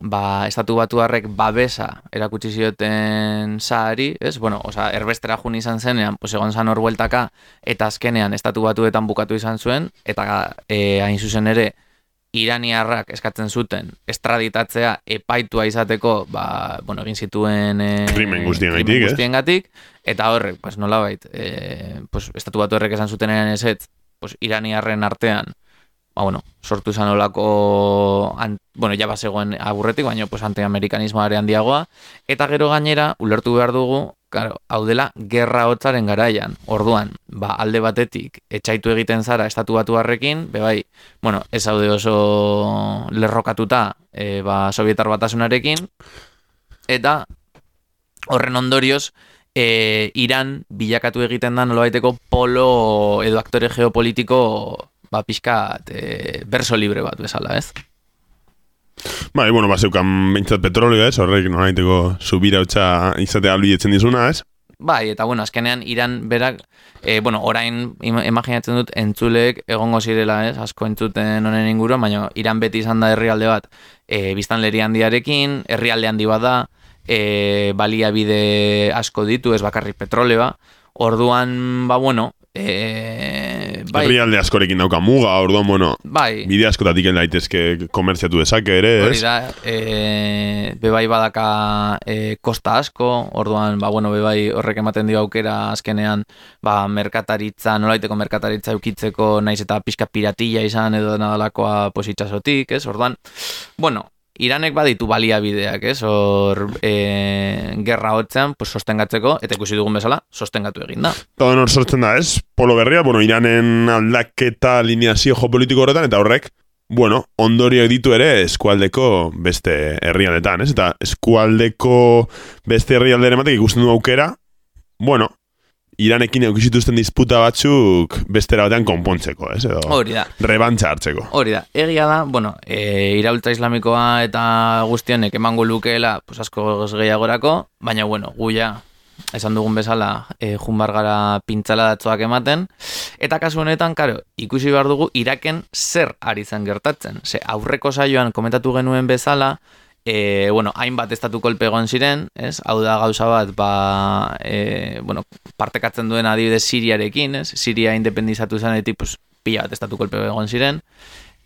ba, estatu batuarrek babesa erakutsi zioten saari, ez? Bueno, oza, erbestera jun izan zenean, pues egon zan hor eta azkenean estatu batuetan bukatu izan zuen, eta e, hain zuzen ere, iraniarrak eskatzen zuten estraditatzea epaitua izateko, ba, bueno, egin zituen e, Krimen guztiengatik, krimen ez? guztiengatik, eta horrek, pues nolabait, e, pues, estatu batu horrek esan zutenean ezetz, pues, iraniarren artean, ba, bueno, sortu izan olako, an, bueno, ja bazegoen aburretik, baina pues, antiamerikanismoare handiagoa, eta gero gainera, ulertu behar dugu, Claro, hau dela gerra hotzaren garaian. Orduan, ba, alde batetik etxaitu egiten zara estatu batuarrekin, be bai, bueno, ez haude oso lerrokatuta e, ba, Sovietar batasunarekin, eta horren ondorioz, e, Iran bilakatu egiten da nolabaiteko polo edo aktore geopolitiko ba, pixkat e, berso libre bat bezala, ez? Bai, bueno, baseukan behintzat petrolio, ez? Horrek noraiteko subira hotza izatea albidetzen dizuna, ez? Bai, eta bueno, azkenean Iran berak, e, bueno, orain ima- imaginatzen dut entzuleek egongo zirela, ez, asko entzuten honen inguruan, baina Iran beti izan da herrialde bat, e, biztanleri handiarekin, herrialde handi bat da, e, baliabide asko ditu, ez bakarrik petroleoa, orduan, ba, bueno, e, bai, Herrialde askorekin dauka muga, orduan, bueno, bai, bide askotatik daitezke komertziatu dezake ere, Hori ez? da, e, bebai badaka e, kosta asko, orduan, ba, bueno, bebai horrek ematen dio aukera azkenean, ba, merkataritza, nolaiteko merkataritza eukitzeko, naiz eta pixka piratilla izan edo nadalakoa pues, itxasotik, ez? Orduan, bueno, Iranek baditu baliabideak, ez? Hor, e, gerra hotzean, pues, sostengatzeko, eta ikusi dugun bezala, sostengatu egin da. Eta hor sortzen da, ez? Polo berria, bueno, Iranen aldaketa lineazio geopolitiko horretan, eta horrek, bueno, ondorioak ditu ere eskualdeko beste herrialdetan, ez? Eta eskualdeko beste herrialderen batek ikusten du aukera, bueno, Iranekin eukizituzten disputa batzuk bestera batean konpontzeko, ez? Edo Hori da. rebantza hartzeko. Hori da, egia da, bueno, e, iraultza islamikoa eta guztionek emango lukeela, pues asko gehiagorako, baina, bueno, gu ja, esan dugun bezala, e, junbar gara pintzala datzoak ematen, eta kasu honetan, karo, ikusi behar dugu, Iraken zer ari zen gertatzen. Ze aurreko saioan komentatu genuen bezala, e, bueno, hainbat estatu kolpe egon ziren, ez? Hau da gauza bat, ba, e, bueno, partekatzen duen adibidez Siriarekin, ez? Siria independizatu zanetik, pues, pila bat estatu kolpe egon ziren.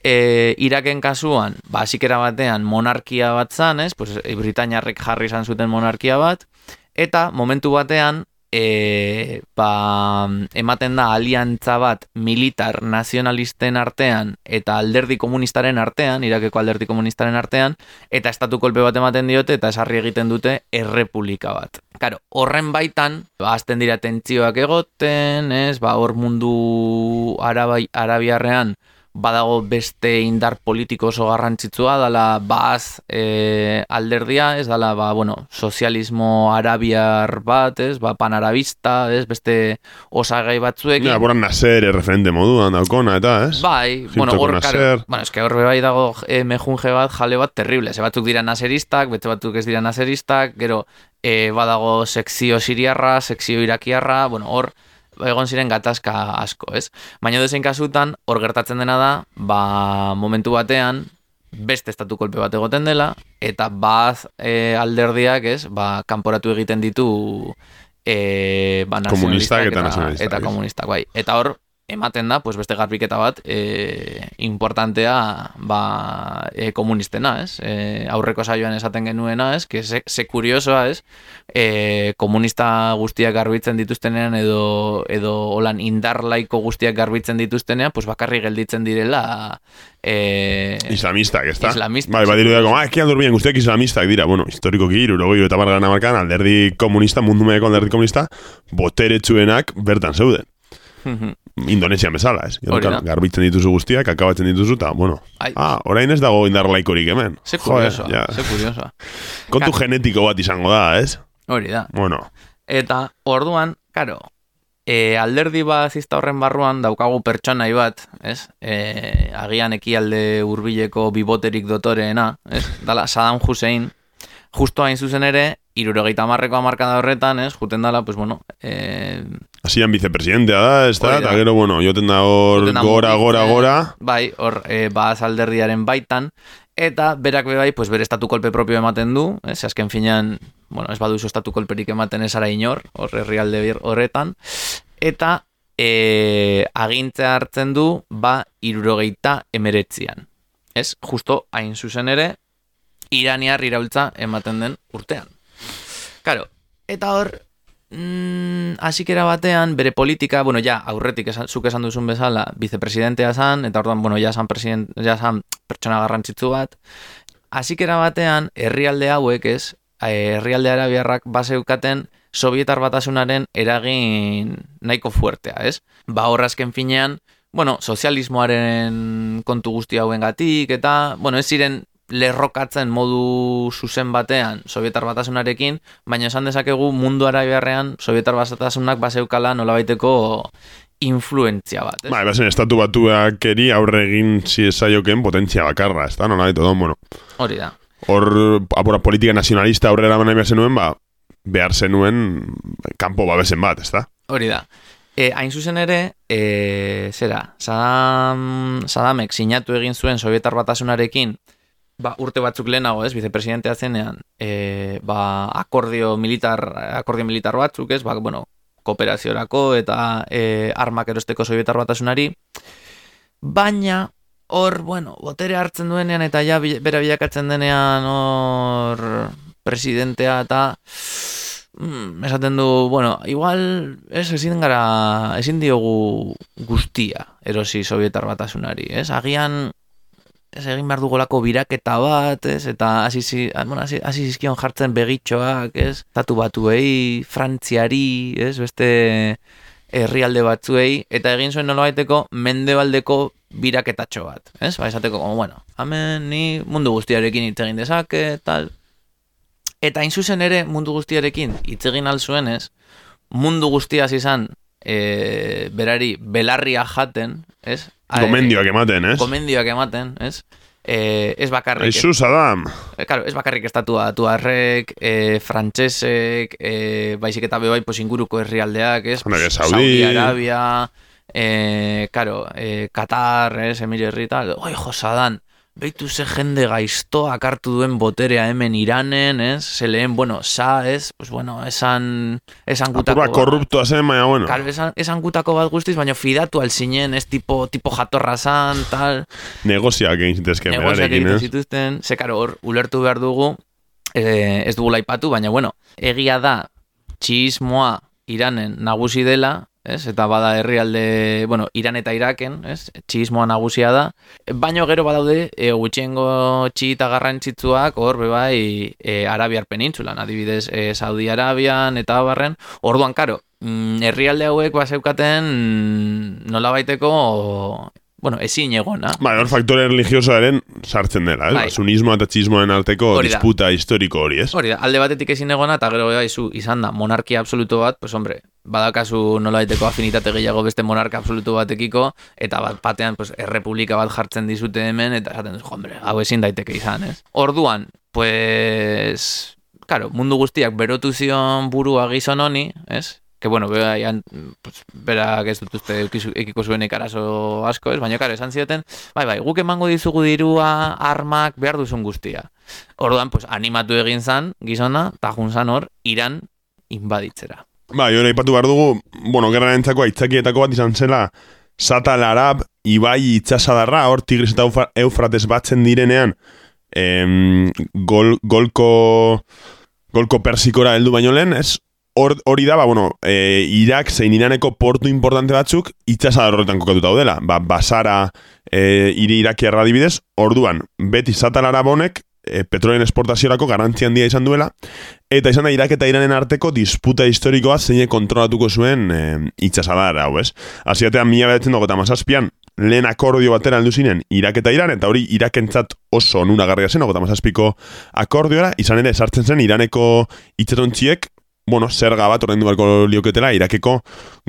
E, Iraken kasuan, ba, hasikera batean monarkia bat zan, ez? Pues, e, Britainiarrek jarri izan zuten monarkia bat, eta momentu batean, e, ba, ematen da aliantza bat militar nazionalisten artean eta alderdi komunistaren artean, Irakeko alderdi komunistaren artean, eta estatu kolpe bat ematen diote eta esarri egiten dute errepublika bat. Karo, horren baitan, ba, azten dira tentzioak egoten, ez, ba, hor mundu arabai, arabiarrean, badago beste indar politiko oso garrantzitsua, dala baz e, alderdia, ez dala, ba, bueno, sozialismo arabiar bat, ez, ba, panarabista, ez, beste osagai batzuekin. Ja, boran naser referente moduan daukona, eta, ez? Bai, Egiptoko bueno, hor, Nasser. bueno, eske hor bai dago e, mejunje bat, jale bat terrible. Ze batzuk dira naseristak, beste batzuk ez dira naseristak, gero e, badago sekzio siriarra, sekzio irakiarra, bueno, hor egon ziren gatazka asko, ez? Baina dezein kasutan, hor gertatzen dena da, ba, momentu batean, beste estatu kolpe bat egoten dela, eta baz e, alderdiak, ez, ba, kanporatu egiten ditu e, ba, Komunistak eta eta ez? komunistak, bai. Eta hor, ematen da, pues beste garbiketa bat e, importantea ba, e, komunistena, ez? E, aurreko saioan esaten genuena, ez? Que ze, ze kuriosoa, ez? E, komunista guztiak garbitzen dituztenean edo, edo holan indar laiko guztiak garbitzen dituztenean, pues bakarri gelditzen direla e, Islamistak, ez da? Islamistak, Bai, badiru dago, ah, ekian durbien guztiak islamistak dira. Bueno, historikoki, irurogei eta margaren amarkan, alderdi komunista, mundu mailako alderdi komunista, boteretsuenak bertan zeuden. Indonesian bezala, ez? Hori garbitzen dituzu guztiak, akabatzen dituzu, eta, bueno, Ai. ah, orain ez dago indar laikorik hemen. Ze Joder, kuriosoa, ja. ze kuriosoa. Kontu Ka- genetiko bat izango da, ez? Hori da. Bueno, Eta orduan, karo, e, alderdi bazizta horren barruan daukagu pertsonai bat, ez? E, agian ekialde hurbileko biboterik dotoreena, ez? Dala Saddam Hussein, justo hain zuzen ere, irurogeita marreko amarkada horretan, ez? Juten dala, pues bueno, e, hasian vicepresidentea da, ez da, eta gero, bueno, joten da hor gora, gora, gora, Bai, hor, e, baz alderdiaren baitan, eta berak be bai, pues bere estatu kolpe propio ematen du, ez, Ze azken finean, bueno, ez baduzu estatu kolperik ematen esara inor, hor herrialde horretan, eta e, agintzea hartzen du, ba, irurogeita emeretzian. Ez, justo hain zuzen ere, iraniar iraultza ematen den urtean. Karo, eta hor, mm, hasikera batean, bere politika, bueno, ja, aurretik esan, zuk esan duzun bezala, vicepresidentea zan, eta orduan, bueno, ja zan, president, ja zan pertsona garrantzitsu bat, hasikera batean, herrialde hauek ez, herrialde arabiarrak baseukaten Sovietar batasunaren eragin nahiko fuertea, ez? Ba horrazken finean, bueno, sozialismoaren kontu guzti hauengatik eta, bueno, ez ziren lerrokatzen modu zuzen batean Sovietar batasunarekin, baina esan dezakegu mundu arabiarrean Sovietar batasunak baseukala nolabaiteko influentzia bat, ez? Ba, ebazen estatu batuak eri aurre egin ziezaioken potentzia bakarra, ez da, nola ditu, bueno. Hori da. Hor, apura politika nazionalista aurrera manai behar zenuen, ba, behar zenuen kanpo babesen bat, ez da? Hori da. E, hain zuzen ere, e, zera, Saddam, Saddamek sinatu egin zuen Sovietar batasunarekin, ba, urte batzuk lehenago, ez, vicepresidentea zenean, e, ba, akordio militar, akordio militar batzuk, ez, ba, bueno, kooperaziorako eta e, armak erosteko Sovietar batasunari, baina, hor, bueno, botere hartzen duenean eta ja bera bilakatzen denean hor presidentea eta mm, esaten du, bueno, igual ez ezin gara, ezin diogu guztia erosi Sovietar batasunari, ez? Agian ez egin behar dugolako biraketa bat, ez? Eta hasi ah, bueno, zizkion jartzen begitxoak, ez? Tatu batuei, Frantziari, ez? Beste herrialde batzuei, eta egin zuen nolabaiteko mendebaldeko biraketatxo bat, ez? Ba, esateko, como, bueno, hemen ni mundu guztiarekin hitz egin dezake, tal, Eta hain zuzen ere mundu guztiarekin hitz egin al zuen ez, mundu guztiaz izan e, berari belarria jaten, ez? A- Gomendioak ematen, ez? Gomendioak ematen, ez? E, ez bakarrik, ez, Aizu, Saddam. e, claro, ez bakarrik estatua tuarrek, e, frantsesek, e, baizik eta bebai pues, inguruko herrialdeak, ez? Saudi. Saudi Arabia, e, claro, e, Qatar, ez? Emirerri tal, oi, jo, Sadan, Beitu ze jende gaiztoak hartu duen boterea hemen Iranen, ez? Ze lehen, bueno, sa, ez? Pues bueno, esan, esan gutako Apurra korruptua zen, baina, bueno. Claro, esan, esan gutako bat guztiz, baina fidatu alzinen, ez tipo, tipo jatorra zan, tal, Negoziak egin zitezken negoziak egiten ez? zituzten, ze karo, hor, ulertu behar dugu, eh, ez dugu laipatu, baina bueno, egia da, txismoa Iranen nagusi dela, ez? Eta bada herrialde, bueno, Iran eta Iraken, ez? Txismoa nagusia da. Baino gero badaude e, gutxiengo txita garrantzitsuak hor be bai e, Arabiar penintzulan, adibidez e, Saudi Arabian eta barren. Orduan karo, mm, herrialde hauek baseukaten mm, nolabaiteko bueno, ezin egona. Ba, hor faktore religiosoaren sartzen dela, ez? Bai. Ba, Sunismo eta txismoen arteko Hori da. disputa historiko hori, ez? Hori da, alde batetik ezin egona, eta gero bai zu izan da monarkia absoluto bat, pues hombre, badakazu nolabaiteko afinitate gehiago beste monarka absolutu batekiko, eta bat batean pues, errepublika bat jartzen dizute hemen, eta esaten duzu, hombre, hau ezin daiteke izan, ez? Orduan, pues, claro, mundu guztiak berotu zion burua gizon honi, ez? Que bueno, beraian, pues, berak ez dut uste ekiko zuen arazo asko, ez? Baina, karo, esan zioten, bai, bai, guk emango dizugu dirua, armak, behar duzun guztia. Orduan, pues, animatu egin zan, gizona, eta jun zan hor, Iran inbaditzera. Ba, jora ipatu behar dugu, bueno, gerraren entzako aitzakietako bat izan zela, Sata Arab, Ibai itxasadarra, hor Tigris eta Eufra- Eufrates batzen direnean, em, gol, golko, golko persikora heldu baino lehen, ez? Hor, hori da, ba, bueno, e, Irak zein Iraneko portu importante batzuk itxasadar horretan kokatuta daudela. Ba, Basara, e, hiri irakiarra adibidez, orduan, beti Sata Arab honek, e, petrolien esportaziorako garrantzi handia izan duela, Eta izan da Irak eta Iranen arteko disputa historikoa zeinek kontrolatuko zuen e, itxasadar hau, ez? Asiatean mila behatzen dago eta mazazpian, lehen akordio batera heldu zinen Irak eta Iran, eta hori Irakentzat oso onuragarria zen, ogota mazazpiko akordiora, izan ere sartzen zen Iraneko itxetontziek bueno, zerga bat orain duarko lioketela irakeko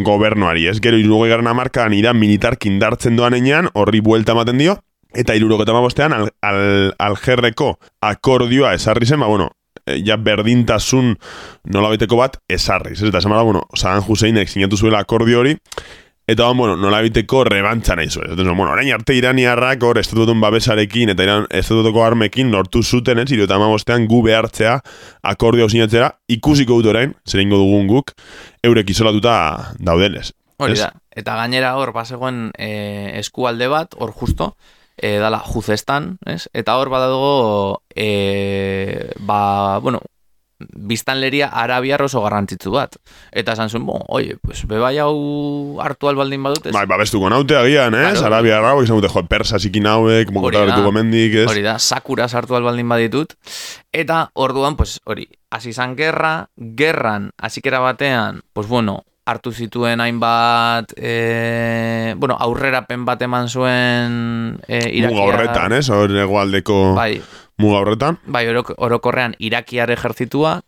gobernuari, ez? Gero irurogei garran amarkan Iran militar kindartzen doan enean, horri buelta ematen dio, eta irurogei bostean al, al, algerreko akordioa esarri zen, ba, bueno, eh, ja berdintasun nolabiteko bat esarriz, ez? Eta esan bueno, Saddam Husseinek sinatu zuela akordio hori, Eta, bueno, nola biteko rebantza nahi zuen. Eta, bueno, orain arte iraniarrak hor estatutun babesarekin eta iran estatutoko armekin lortu zuten, ez, eta amabostean gu behartzea akordio sinatzera ikusiko dut orain, zer dugun guk, eurek izolatuta daudenez. Hori da, eta gainera hor, basegoen e, eskualde bat, hor justo, e, dala juzestan, ez? Eta hor badago, e, ba, bueno, biztanleria arabiar oso garrantzitsu bat. Eta esan zuen, bon, oie, pues, bebai hau hartu albaldin badut, ez? Bai, babestuko naute agian, ez? Claro. Arabiar hau, izan dute, jo, persa zikin hauek, mokotarretuko mendik, ez? Hori da, sakura sartu albaldin baditut. Eta orduan, pues, hori, hasi izan gerra, gerran, hasikera batean, pues, bueno, hartu zituen hainbat e, bueno, aurrerapen bat eman zuen e, irakia... Muga horretan, ez? Hor egualdeko bai, muga horretan. Bai, orok, orokorrean irakiar ejertzitua,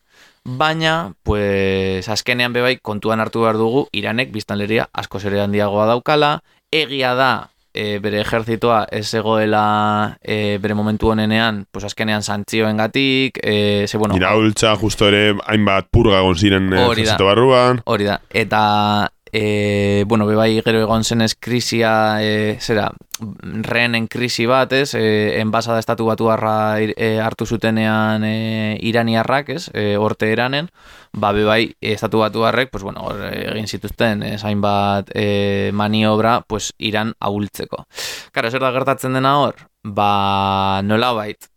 baina, pues, azkenean bebai kontuan hartu behar dugu, iranek biztanleria asko zere handiagoa daukala, egia da, e, bere ejertzitoa ez egoela e, bere momentu honenean, pues azkenean santzioen gatik, e, ze bueno... Iraultza, justo ere, hainbat purga egon ziren ejertzito barruan. Hori da, eta e, bueno, bebai gero egon zen ez krisia, e, zera, rehenen krisi bat, ez, e, enbasada estatu batu harra e, hartu zutenean e, iraniarrak, ez, e, orte eranen, ba, bebai, estatu batu harrek, pues, bueno, or, egin zituzten, ez, hainbat e, maniobra, pues, iran ahultzeko. Karo, zer da gertatzen dena hor? Ba, nola bait,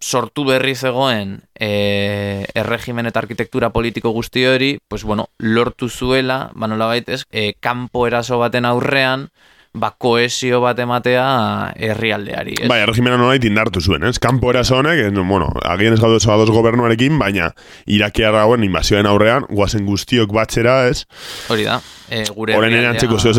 sortu berri zegoen e, erregimen eta arkitektura politiko guzti hori, pues bueno, lortu zuela, ba nola baitez, e, kanpo eraso baten aurrean, ba, koesio bat ematea herrialdeari. Ez? Bai, erregimena nola indartu zuen, ez? Kanpo eraso honek, ez, bueno, agien ez gaudu zabadoz gobernuarekin, baina irakia rauen invasioen aurrean, guazen guztiok batzera, ez? Hori da, e, gure Horen erantzeko zeo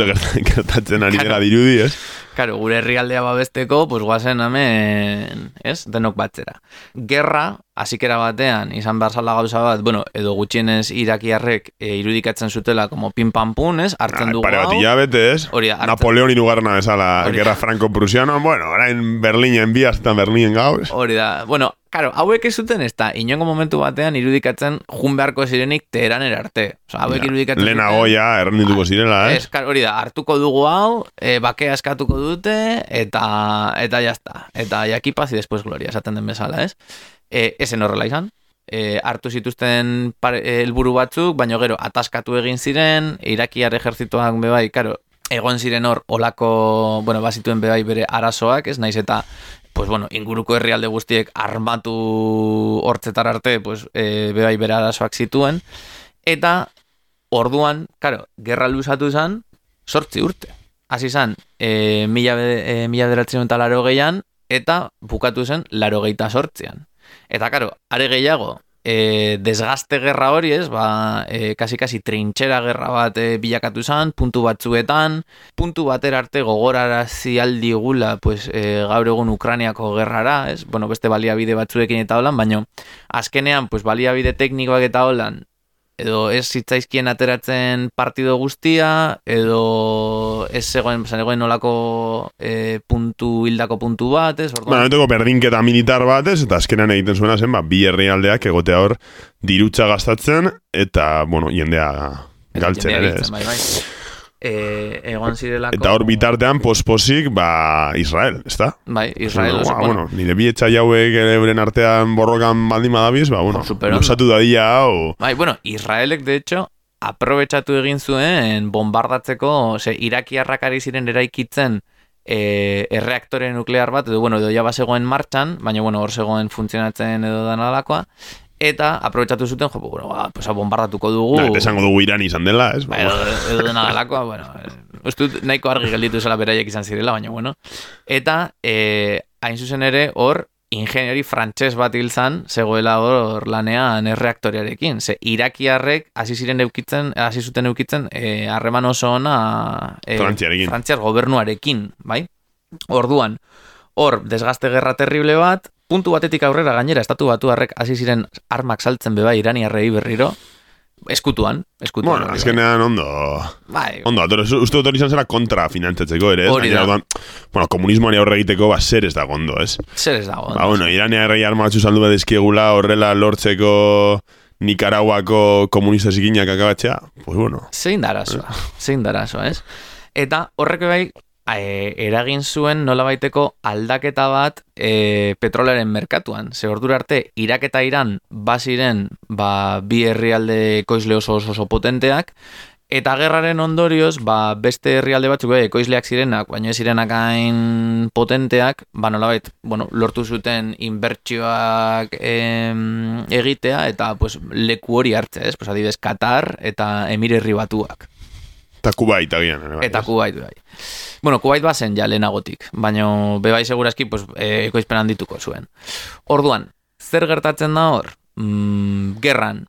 gertatzen ari dela dirudi, ez? Claro, gure herrialdea babesteko, pues guazen hemen, ez, denok batzera. Gerra, hasikera batean, izan behar zala gauza bat, bueno, edo gutxienez irakiarrek e, irudikatzen zutela como pin pam pun, ez, hartzen ah, dugu Pare bat hilabete, ez, Napoleon inugarna bezala, gerra franco-prusiano, bueno, orain Berlinen biaz eta Berlinen gauz. Hori da, bueno, Karo, hauek ez zuten ez da, inongo momentu batean irudikatzen jun beharko zirenik teheran erarte. Osa, hauek ja, irudikatzen Lena goia, errendituko zirela, eh? Ez, hori da, hartuko dugu hau, e, bakea eskatuko dute, eta eta jazta. Eta jakipaz, y después gloria, esaten den bezala, ez? E, esen horrela izan. E, hartu zituzten helburu batzuk, baina gero, ataskatu egin ziren, irakiar ejertzituak bebai, karo, egon ziren hor olako, bueno, bazituen bebai bere arazoak, ez naiz eta pues bueno, inguruko herrialde guztiek armatu hortzetar arte, pues, e, bebai bera arazoak zituen, eta orduan, karo, gerra luzatu zen, sortzi urte. Hasi zen, e, mila, e, mila eta laro gehian, eta bukatu zen laro gehieta sortzean. Eta, karo, are gehiago, e, desgaste gerra hori ez, ba, e, kasi kasi trintxera gerra bat e, bilakatu zan, puntu batzuetan, puntu batera arte gogorarazi aldi gula, pues, e, gaur egun Ukraniako gerrara, ez, bueno, beste baliabide batzuekin eta holan, baino, azkenean, pues, baliabide teknikoak eta holan, edo ez zitzaizkien ateratzen partido guztia, edo ez zegoen, zegoen nolako e, puntu, hildako puntu bat, ez? Orduan... Bueno, berdinketa militar bat, ez? Eta azkenan egiten zuena zen, ba, bi herrialdeak egotea hor dirutza gastatzen, eta, bueno, jendea galtzen ere, ez? Bai, bai e, egon zirelako... Eta hor bitartean posposik, ba, Israel, ez? Bai, Israel. Ba, bueno, nire bi etxa jauek euren artean borrokan baldin badabiz, ba, bueno, lusatu da dia, o... Bai, bueno, Israelek, de hecho, aprobetsatu egin zuen bombardatzeko, ose, irakiarrak ari ziren eraikitzen e, erreaktore nuklear bat, edo, bueno, edo ja basegoen martxan, baina, bueno, hor zegoen funtzionatzen edo danalakoa, eta aprobetsatu zuten, jo, bueno, ba, pues, bombardatuko dugu. Na, esango dugu iran izan dela, ez? Ba, edo, edo dena galakoa, bueno, ez dut nahiko argi gelditu zela beraiek izan zirela, baina, bueno. Eta, eh, hain zuzen ere, hor, ingenieri frantses bat hil zan, zegoela hor lanean erreaktorearekin. Ze, irakiarrek, hasi ziren eukitzen, hasi zuten eukitzen, eh, harreman oso ona frantziarekin. frantziar gobernuarekin, bai? Orduan, hor, desgaste gerra terrible bat, puntu batetik aurrera gainera estatu batu harrek hasi ziren armak saltzen beba iraniarrei berriro, eskutuan, eskutuan. Bueno, hori bai. azkenean ondo... Bai, Ondo, ator, uste dut hori izan zela kontra finantzatzeko ere, ez? Hori da. orduan, bueno, komunismoari aurre egiteko, ba, zer ez dago ondo, ez? zer ez dago. Ba, bueno, Irania errei arma batzu saldu badizkiegula horrela lortzeko Nicaraguako komunista zikinak akabatzea, pues bueno. Zein da arazoa, zein da arazoa, ez? Eta horrek bai, e, eragin zuen nolabaiteko aldaketa bat e, petrolaren merkatuan. Ze ordura arte, Irak eta Iran baziren ba, bi herrialde ekoizle oso oso, oso potenteak, Eta gerraren ondorioz, ba, beste herrialde batzuk bai, ekoizleak zirenak, baina ez zirenak hain potenteak, ba, nolabait, bueno, lortu zuten inbertsioak em, egitea, eta pues, leku hori hartzea, ez? Pues, adibidez, Qatar eta Emirerri batuak. Eta Kuwait agian. bai, Eta? Kuwait bai. Bueno, Kuwait bazen ja lehenagotik, baina bebai segurazki pues, e, ekoizpen handituko zuen. Orduan, zer gertatzen da hor? Mm, gerran,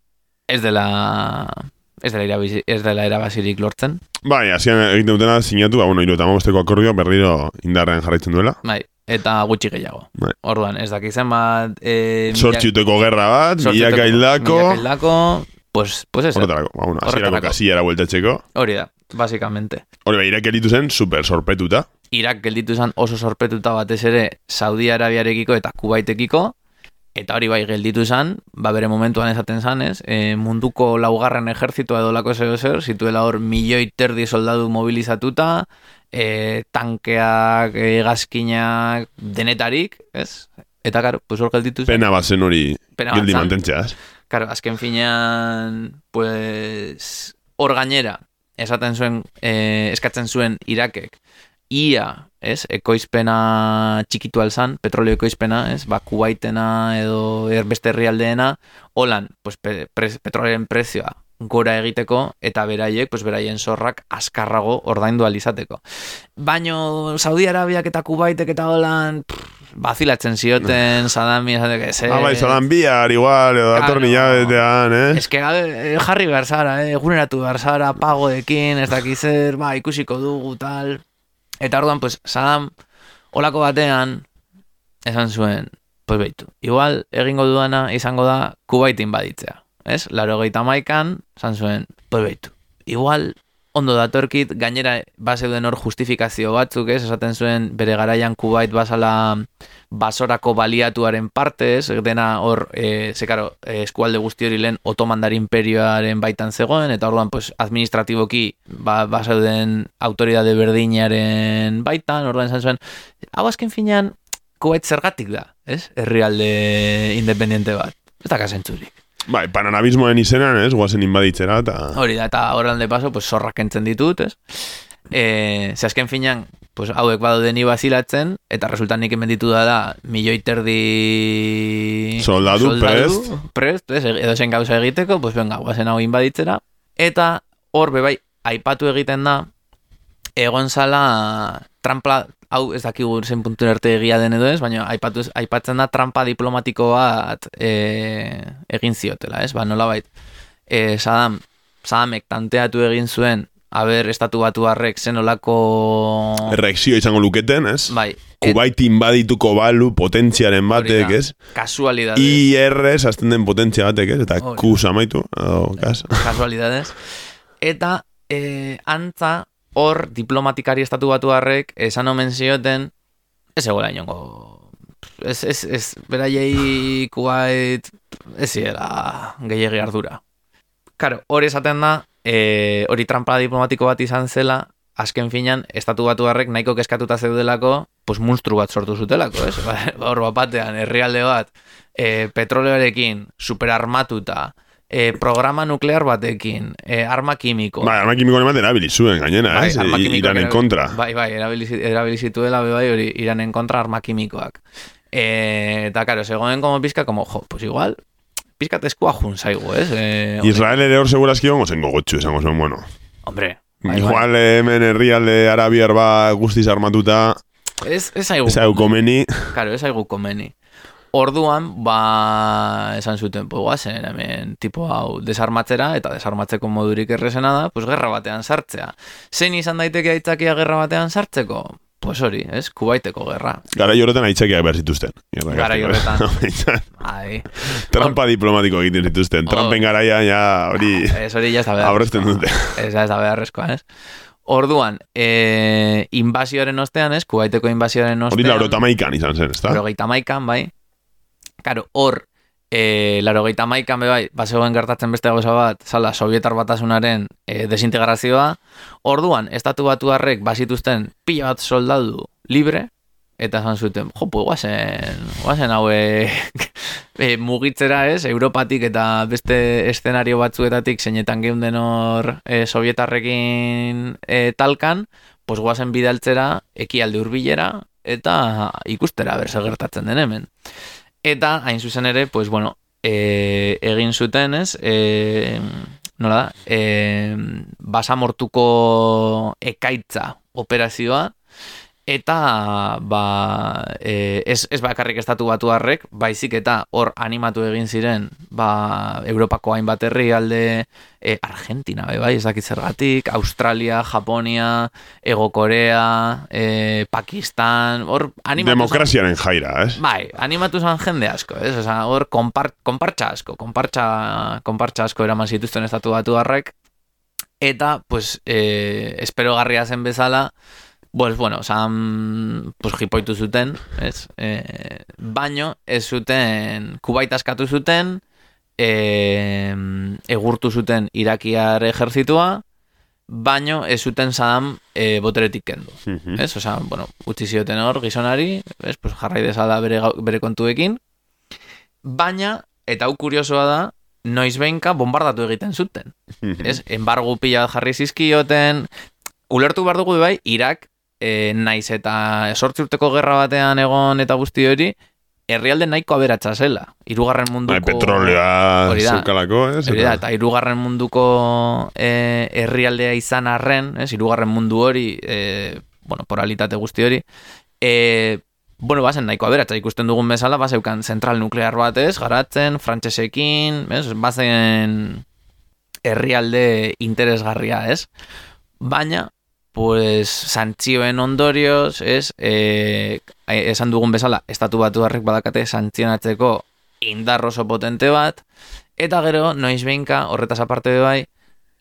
ez dela ez dela, irabizi, ez dela erabazirik lortzen. Bai, hasian egiten dutena sinatu, ba, bueno, iru eta hamabosteko akordioa berriro indarrean jarraitzen duela. Bai, eta gutxi gehiago. Bai. Orduan, ez dakit zenbat... E, Sortxiuteko gerra bat, milaka hildako, pues, pues ez, horretarako, ba, bueno, hasierako Horretarako. kasillara bueltatzeko. hori da, basikamente. Hori, ba, irak elitu zen, super sorpetuta. Irak gelditu zen oso sorpetuta batez ere Saudi Arabiarekiko eta Kubaitekiko, eta hori bai gelditu zen, ba bere momentuan esaten zanez, e, munduko laugarren ejertzitoa edo lako zeo zer, zituela hor milioi terdi soldadu mobilizatuta, e, tankeak, e, gazkinak, denetarik, ez? Eta, karo, pues hor gelditu zen. Pena bat zen hori geldi mantentzeaz. Karo, azken finean, pues, hor gainera, esaten zuen, eh, eskatzen zuen Irakek, ia, ez, ekoizpena txikitu alzan, petrolio ekoizpena, ez, ba, Kuwaitena edo er beste herrialdeena, holan, pues, pe, pre, petrolien prezioa gora egiteko, eta beraiek, pues, beraien zorrak askarrago ordaindu alizateko. Baino, Saudi Arabiak eta Kuwaitek eta holan, bazilatzen zioten, *laughs* Saddami, esateko, ez, Ah, bai, zadan bihar, igual, edo dator hilabetean, eh? Ez que eh, jarri behar zara, eh? eguneratu behar zara, pagoekin, ez dakiz zer, ba, ikusiko dugu, tal. Eta orduan, pues, Saddam, olako batean, esan zuen, pues beitu, igual egingo duana izango da Kuwaitin baditzea, ez? Laro gehieta maikan, esan zuen, pues beitu, igual ondo datorkit, gainera bazeuden hor justifikazio batzuk, ez? Esaten zuen bere garaian Kuwait basala basorako baliatuaren partez, dena hor, e, ze karo, eh, eskualde guzti hori lehen otomandar imperioaren baitan zegoen, eta orduan, pues, administratiboki, ba, baseuden autoridade berdinaren baitan, orduan esan zuen, hau azken finean, Kuwait zergatik da, ez? Herrialde independiente bat. Ez da kasentzurik. Bai, panarabismoen izenan, ez? Guazen inbaditzera, eta... Hori da, eta horren de paso, pues, zorrak entzen ditut, ez? E, ze azken finean, pues, hauek badaude ni bazilatzen, eta resultan nik hemen ditu da da, milioi terdi... Soldadu, prest. Prest, ez, edo zen gauza egiteko, pues venga, guazen hau inbaditzera. Eta hor, bebai, aipatu egiten da, egon zala hau ez dakigu zen puntu arte egia den edo ez, baina aipatu, aipatzen da trampa diplomatiko bat e, egin ziotela, ez? Ba, nolabait, e, Saddam, Saddamek tanteatu egin zuen, haber estatu batu harrek zen olako... Erreakzio izango luketen, ez? Bai, Kuwait inbadituko balu potentziaren batek, ez? kasualidades. IR azten den potentzia batek, ez? Eta. Q amaitu, edo, kas? kasualidades. Eta e, antza hor diplomatikari estatu batu harrek esan omen zioten ez egoela inongo ez, ez, ez beraiei Kuwait ez ziela gehiagi ardura. Karo, hori esaten da, e, hori trampa diplomatiko bat izan zela, azken finan, estatu batu harrek nahiko keskatuta zeudelako, pues monstru bat sortu zutelako, ez? *laughs* Ba, Hor bat batean, herrialde bat, e, petroleoarekin, superarmatuta, e, programa nuklear batekin, e, arma kimiko. Bai, arma kimikoen bat erabili zuen, gainera, Bai, ez? arma I- kimikoak Iranen erabil- kontra. Bai, bai, erabili, zi- erabili zituela be bai hori Iranen kontra arma kimikoak. E, eta, karo, zegoen como pizka, como, jo, pues igual, pizkat eskua jun zaigu, ez? E, Israel ere hor segurazki ongo zen gogotxu, esango zen, bueno. Hombre, bai, bai. Igual eh, hemen herrialde arabiar ba guztiz armatuta, Ez, ez zaigu, ez hau komeni. Karo, ez zaigu komeni. Orduan, ba, esan zuten, pues guazen, hemen, tipo hau, desarmatzera, eta desarmatzeko modurik errezena da, pues gerra batean sartzea. Zein izan daiteke aitzakia gerra batean sartzeko? pues hori, ez? Kubaiteko gerra. Gara horretan aitzakiak behar zituzten. Garai horretan. *laughs* Ai. Trampa diplomatiko egiten zituzten. Oh. Trampen garaia, ja, hori... Ez hori ya está Aurrezten dute. *laughs* Ez da beharrezkoa, ez? Orduan, e, inbazioaren ostean, ez? Kubaiteko inbazioaren Hori ostean. lauro tamaikan izan zen, ezta? Larogeita maikan, bai. Karo, hor, e, larogeita maikan, be bai, bazegoen gertatzen beste gauza bat, zala, sovietar batasunaren e, desintegrazioa. Orduan, estatu batuarrek bazituzten pila bat soldadu libre, eta esan zuten, jo, pues guazen, guazen haue *laughs* e, mugitzera ez, Europatik eta beste eszenario batzuetatik zeinetan geunden hor e, sovietarrekin e, talkan, pues guazen bidaltzera, ekialde hurbilera eta ikustera berse gertatzen den hemen. Eta, hain zuzen ere, pues bueno, e, egin zuten ez, e, nola da, e, basamortuko ekaitza operazioa, eta ba, e, ez, ez bakarrik estatu batuarrek, baizik eta hor animatu egin ziren ba, Europako hainbat herri alde e, Argentina, bai, bai, ez dakit zergatik, Australia, Japonia, Ego Korea, e, Pakistan, hor animatu zan- Demokraziaren jaira, ez? Bai, animatu zan jende asko, ez? Osa, hor konpar, konpartxa asko, konpartxa, konpartxa asko eraman zituzten estatu batu eta, pues, eh, espero garria zen bezala, pues, bueno, mm, pues, jipoitu zuten, ez? Eh, baino, ez zuten, kubaita askatu zuten, eh, egurtu zuten irakiar ejertzitua, baino ez zuten Saddam eh, boteretik kendu. Mhm. Ez, osea, bueno, utzi zioten hor gizonari, ez, pues jarrai dezala bere, bere kontuekin, baina, eta hau kuriosoa da, noiz behinka bombardatu egiten zuten. Mhm. Ez, embargo pila jarri zizkioten, ulertu behar dugu bai, Irak, e, naiz eta sortzi urteko gerra batean egon eta guzti hori, herrialde nahiko aberatsa zela. Hirugarren munduko... Bai, petrolea zeukalako, ez? Hori da, eta hirugarren munduko e, herrialdea izan arren, ez, hirugarren mundu hori, e, bueno, poralitate guzti hori, e, bueno, bazen nahiko aberatsa ikusten dugun bezala, bazeukan zentral nuklear bat ez, garatzen, frantsesekin, ez, bazen herrialde interesgarria, ez? Baina, pues, santzioen ondorioz, ez, e, esan dugun bezala, estatu batu badakate santzionatzeko indar oso potente bat, eta gero, noiz behinka, horretaz aparte de bai,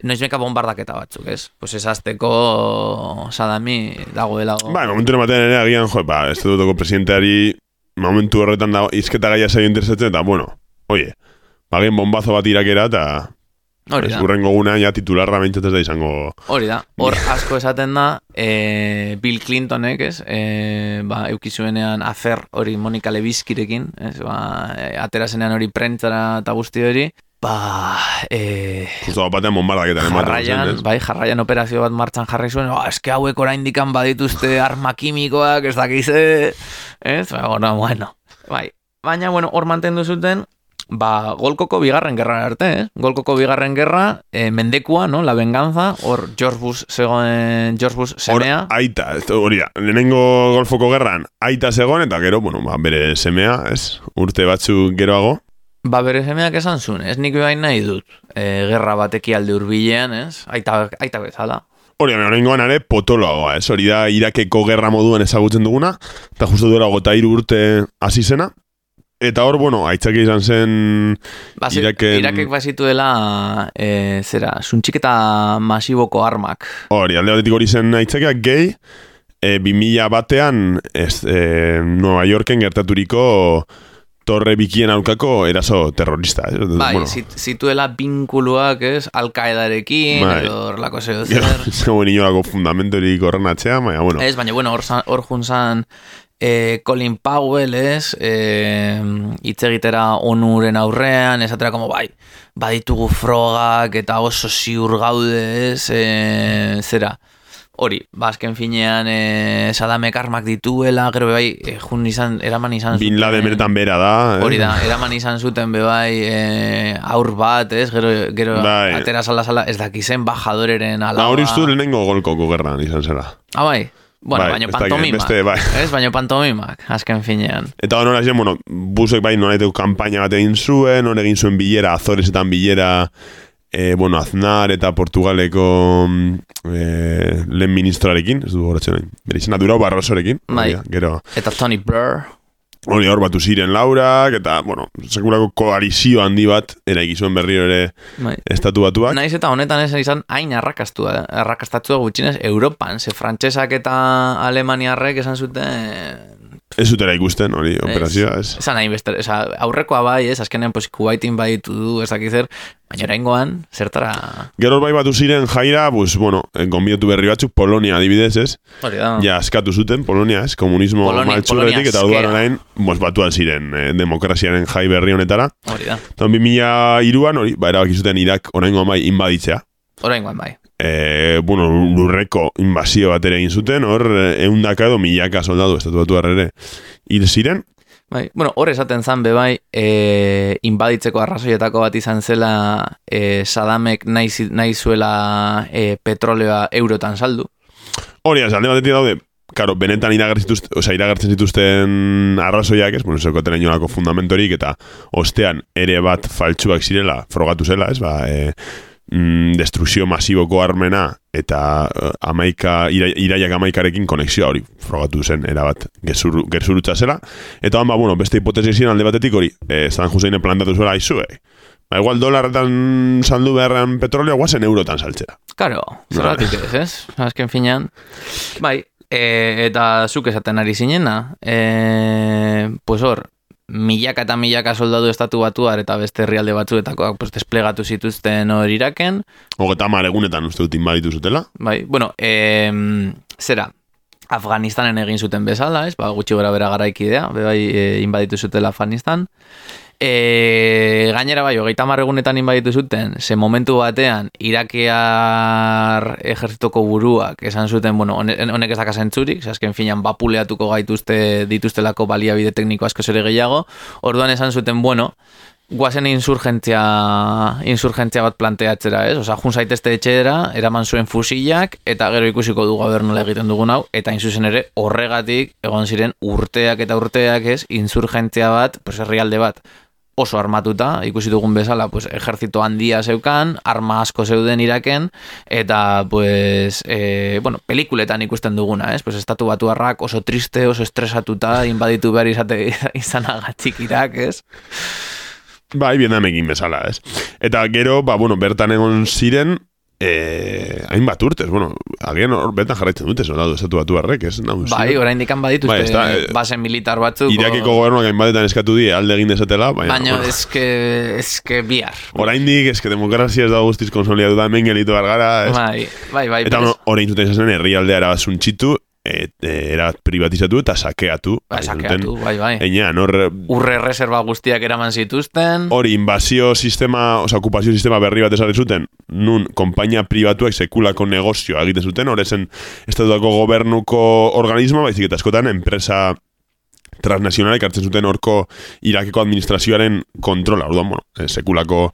noiz behinka bombardaketa batzuk, ez? Pues esazteko Sadami dagoela. Bai, momentu ematen ere agian, jo, ba, estatutuko presidenteari momentu horretan dago izketa gaia zaio interesatzen, eta, bueno, oie, bagien bombazo bat irakera, eta Hori da. urrengo guna ja titularra behintzat ez da izango... Hori da, *laughs* hor asko esaten da, e, Bill Clintonek, ez, e, ba, eukizuenean afer hori Monika Lewiskirekin, ez, ba, e, aterazenean hori prentzara eta guzti hori, ba, e, Justo bat batean bombardaketan ematen jarraian, zen, bai, jarraian operazio bat martxan jarri zuen, oh, eske hauek oraindikan badituzte arma kimikoak, ez dakize, ez, ba, bueno, bueno, bai, baina, bueno, hor mantendu zuten, ba, golkoko bigarren gerra arte, eh? Golkoko bigarren gerra, eh, mendekua, no? La venganza, hor George Bush zegoen, George Bush Hor, semea. aita, ez, hori da, lehenengo golfoko gerran aita zegoen, eta gero, bueno, ba, bere semea, ez, urte batzuk geroago, Ba, bere semeak esan zuen, ez nik behain nahi dut, eh, gerra bateki alde hurbilean, ez? Aita, aita bezala. Hori, baina oraingoan ere potoloagoa, ez? Hori da Irakeko gerra moduan ezagutzen duguna, eta justu duela gota hiru urte hasi zena. Eta hor, bueno, aitzaki izan zen Basi, Iraken- Irakek bazituela, eh, zera, suntxiketa masiboko armak. hori, alde batetik hori zen aitzakiak gehi, e, 2000 batean ez, e, Nueva Yorken gertaturiko torre bikien aurkako eraso terrorista. Ez? Bai, bueno, zit, zituela binkuluak, ez, Al-Qaedarekin, Bai. edo horlako zeo gero, zer. *laughs* ez zegoen inolako fundamentorik horren atxea, baina, bueno, Ez, baina, bueno, hor, hor junzan eh, Colin Powell, ez, eh, hitz egitera onuren aurrean, esatera, como, bai, baditugu frogak eta oso ziur gaude, ez, eh, zera, hori, bazken finean eh, Sadamek armak dituela, gero bai, eh, jun izan, eraman izan Bin Laden benetan bera da. eh? Hori da, eraman izan zuten be bai eh, aur bat, ez? Gero, gero Bai. atera sala sala, ez dakizen bajadoreren alaba. Ba, hori dut lehenengo golkoko gerran izan zela. Ah, bai. Bueno, Bai, dakit, pantomimak. beste, bai. Ez, baina pantomimak, azken finean. Eta honora zen, bueno, busek bai nolaitek kanpaina bat egin zuen, hor egin zuen bilera, azoresetan bilera e, bueno, Aznar eta Portugaleko e, lehen ministroarekin, ez du horatzen nahi, bere izena durau barrosorekin, Bai. hori gero, Eta Tony Blair. Hori hor batu ziren laurak, eta, bueno, sekulako koalizio handi bat, eraiki zuen berriro ere Bai. estatu batuak. Naiz eta honetan ez izan hain arrakastua, arrakastatua gutxinez Europan, ze frantsesak eta alemaniarrek esan zuten Ez zutera ikusten, hori, operazioa, ez. Esan nahi beste, esa, aurrekoa bai, ez, azkenean pues, Kuwaitin bai du, ez dakit zer, baina oraingoan zertara... Gero bai batu ziren jaira, pues, bueno, gonbidatu berri batzuk, Polonia adibidez, ez? Hori da. Ja, askatu zuten, Polonia, ez? Komunismo Poloni- maltsuretik, Polonia eta askea. orain, mos batuan ziren eh, demokraziaren jai berri honetara. Hori da. Eta 2000 iruan, hori, ba, erabaki zuten Irak oraingo bai inbaditzea. Oraingoan bai. E, bueno, lurreko inbazio bat ere egin zuten, hor, eh, eundaka edo milaka soldadu estatu batu ere hil ziren. Bai, bueno, hor esaten zan be bai, e, inbaditzeko arrazoietako bat izan zela e, Sadamek nahi, nahi zuela e, petroleoa eurotan saldu. Hori, ez, alde batetik daude, Karo, benetan iragartzen zituzten, osea, iragartzen zituzten arrazoiak, ez, bueno, zeukaten inolako fundamentorik, eta ostean ere bat faltsuak zirela, frogatu zela, ez, ba, e, mm, destruzio masiboko armena, eta eh, amaika, ira, iraiak amaikarekin konexioa hori, frogatu zen, erabat, gezur, gezurutza zela, eta ba, bueno, beste hipotesi ziren alde batetik hori, e, San Joseine plantatu zuela, aizu, eh? Ba, igual dolarretan saldu beharrean petroleo, guazen eurotan saltzera. Karo, zergatik ez, ez? Azken finean. Bai, e, eta zuk esaten ari zinena, e, pues hor, milaka eta milaka soldadu estatu batuar eta beste herrialde batzuetakoak pues, desplegatu zituzten hor iraken, Hogeta hamar egunetan uste dut inbaditu zutela. bai, bueno, e, zera, Afganistanen egin zuten bezala, ez? Ba, gutxi gora bera garaikidea, bai e, inbaditu zutela Afganistan. E, gainera bai, hogeita hamar egunetan inbaditu zuten, ze momentu batean irakiar ejertzitoko buruak esan zuten, bueno, hone- honek ez daka zentzurik, ze azken finan bapuleatuko gaituzte dituztelako baliabide tekniko asko ere gehiago, orduan esan zuten, bueno, guazen insurgentzia, insurgentzia bat planteatzera, ez? Osa, jun zaitezte etxera, eraman zuen fusilak, eta gero ikusiko du gaber nola egiten dugun hau, eta inzuzen ere horregatik egon ziren urteak eta urteak ez, insurgentzia bat, pues herrialde bat, oso armatuta, ikusi dugun bezala, pues, ejertzito handia zeukan, arma asko zeuden iraken, eta, pues, e, bueno, pelikuletan ikusten duguna, ez? Pues, estatu batuarrak oso triste, oso estresatuta, inbaditu behar izate, *laughs* izanagatik irak, ez? Bai, Vietnamekin bezala, ez? Eta gero, ba, bueno, bertan egon ziren, eh, hainbat urtez, bueno, agian hor bertan jarraitzen dute, soldadu estatu batu harrek, ez? Nau, Bai, orain dikan badituzte Bai, ez da, eh, base militar batzuk. Irakeko gobernuak hainbatetan eskatu die alde egin dezatela, baina, Baina, bueno, eske, eske bihar. oraindik, eske demokrazia ez da guztiz konsolidatuta hemen gelitu behar gara, ez? Bai, bai, bai. Eta orain zuten izan zen herrialdea erabat suntxitu, et, e, erabat privatizatu eta sakeatu. Ari sakeatu, bai, bai. Einean, hor, Urre reserva guztiak eraman zituzten. hori invasio sistema, oza, okupazio sistema berri bat esarri zuten, nun, konpainia pribatuak sekulako negozioa egiten zuten, hor esen estatuako gobernuko organismo, baizik eta askotan enpresa transnazionalek hartzen zuten horko irakeko administrazioaren kontrola, orduan, bueno, eh, sekulako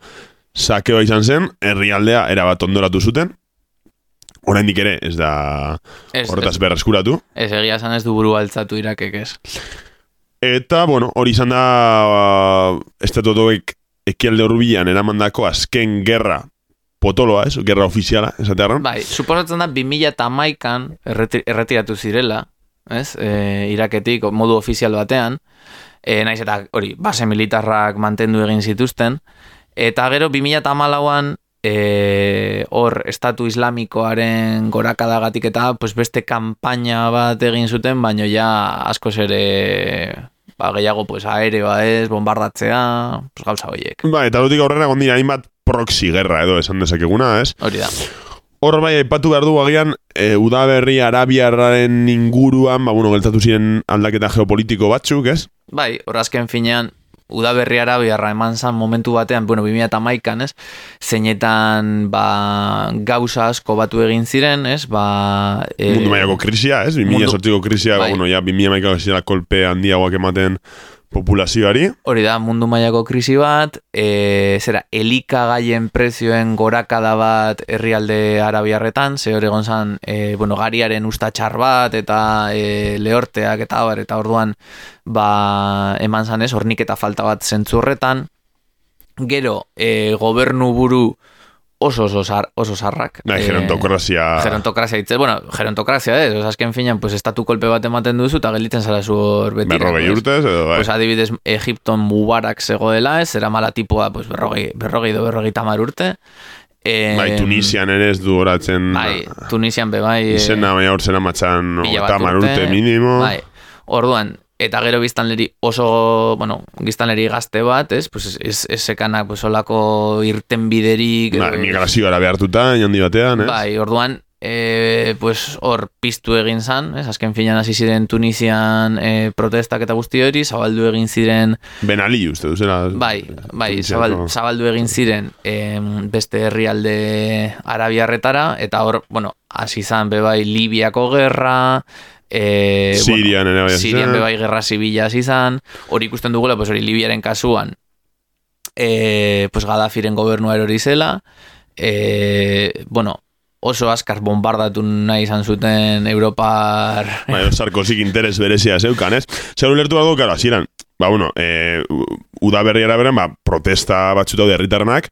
sakeoa izan zen, herrialdea erabat ondoratu zuten, oraindik ere ez da Ez, horretaz ez, berreskuratu. ez egia esan ez du buru altzatu irakek ez. Eta, bueno, hori izan da uh, estatutuek ekialde hurbilan eramandako azken gerra potoloa, ez? Gerra ofiziala, esatearren. Bai, suposatzen da 2000 eta maikan erreti, erretiratu zirela, ez? E, iraketik modu ofizial batean, e, naiz eta hori, base militarrak mantendu egin zituzten, eta gero 2000 eta malauan e, hor estatu islamikoaren gorakadagatik eta pues beste kanpaina bat egin zuten, baino ja askoz ere ba, gehiago pues aereoa ez, bombardatzea, pues gauza horiek. Ba, eta dutik aurrera egon dira hainbat proxy gerra edo esan dezakeguna, ez? Hori da. Hor bai, aipatu behar du agian, e, udaberri arabiarraren inguruan, ba, bueno, geltatu ziren aldaketa geopolitiko batzuk, ez? Bai, hor azken finean, udaberri arabiarra eman zan momentu batean, bueno, 2008an, ez, zeinetan, ba, gauza asko batu egin ziren, ez, ba... e, Mundu mailako krisia, ez? 2000 mundu- sortziko krisia, Bai. bueno, ja, 2000 mailako zira kolpe handiagoak ematen populazioari. Hori da, mundu mailako krisi bat, e, zera, elikagaien prezioen gorakada bat herrialde arabiarretan, ze hori egon zan, e, bueno, gariaren ustatxar bat, eta e, lehorteak, eta abar, eta orduan, ba, eman zan ez, hornik eta falta bat zentzurretan, gero, e, gobernu buru oso oso, zar, oso zarrak. Bai, Eh, gerontokrazia... Gerontokrazia hitze, bueno, gerontokrazia ez, oza, azken finan, pues, estatu kolpe bat ematen duzu, eta gelditzen zara zu hor beti. Berrogei urtez, edo, bai. Pues adibidez, Egipton mubarak zegoela, ez, era mala tipua, pues, berrogei, berrogei do berrogei tamar urte. Eh, bai, Tunisian ere ez du horatzen... Bai, Tunisian be bai. eh, Izena, baina hor zera matxan pila bat eta urte minimo. Bai, orduan, eta gero biztanleri oso, bueno, biztanleri gazte bat, ez, pues ez, ez sekanak, pues, olako irten biderik. Bai, eh, migrazioara behartuta, handi batean, ez? Bai, orduan, e, pues, hor piztu egin zan, ez? azken finan hasi ziren Tunisian e, protestak eta guzti hori, zabaldu egin ziren, Ben Ali, uste duzera. bai, bai, zabal, zabaldu egin ziren em, beste herrialde arabiarretara, eta hor, bueno, hasi zan be bai Libiako gerra, e, Sirian ere bai hasi Sirian zen. be bai gerra zibila hasi zan, hori ikusten dugula, pues hori Libiaren kasuan, e, pues Gaddafiren gobernua erori zela, e, bueno, oso askar bombardatu nahi izan zuten Europar... Bai, *laughs* Sarkozik interes berezia zeukan, ez? Zer ulertu dago, karo, hasieran, ba, bueno, e, udaberriara beran, ba, protesta batzuta daude herritarrenak,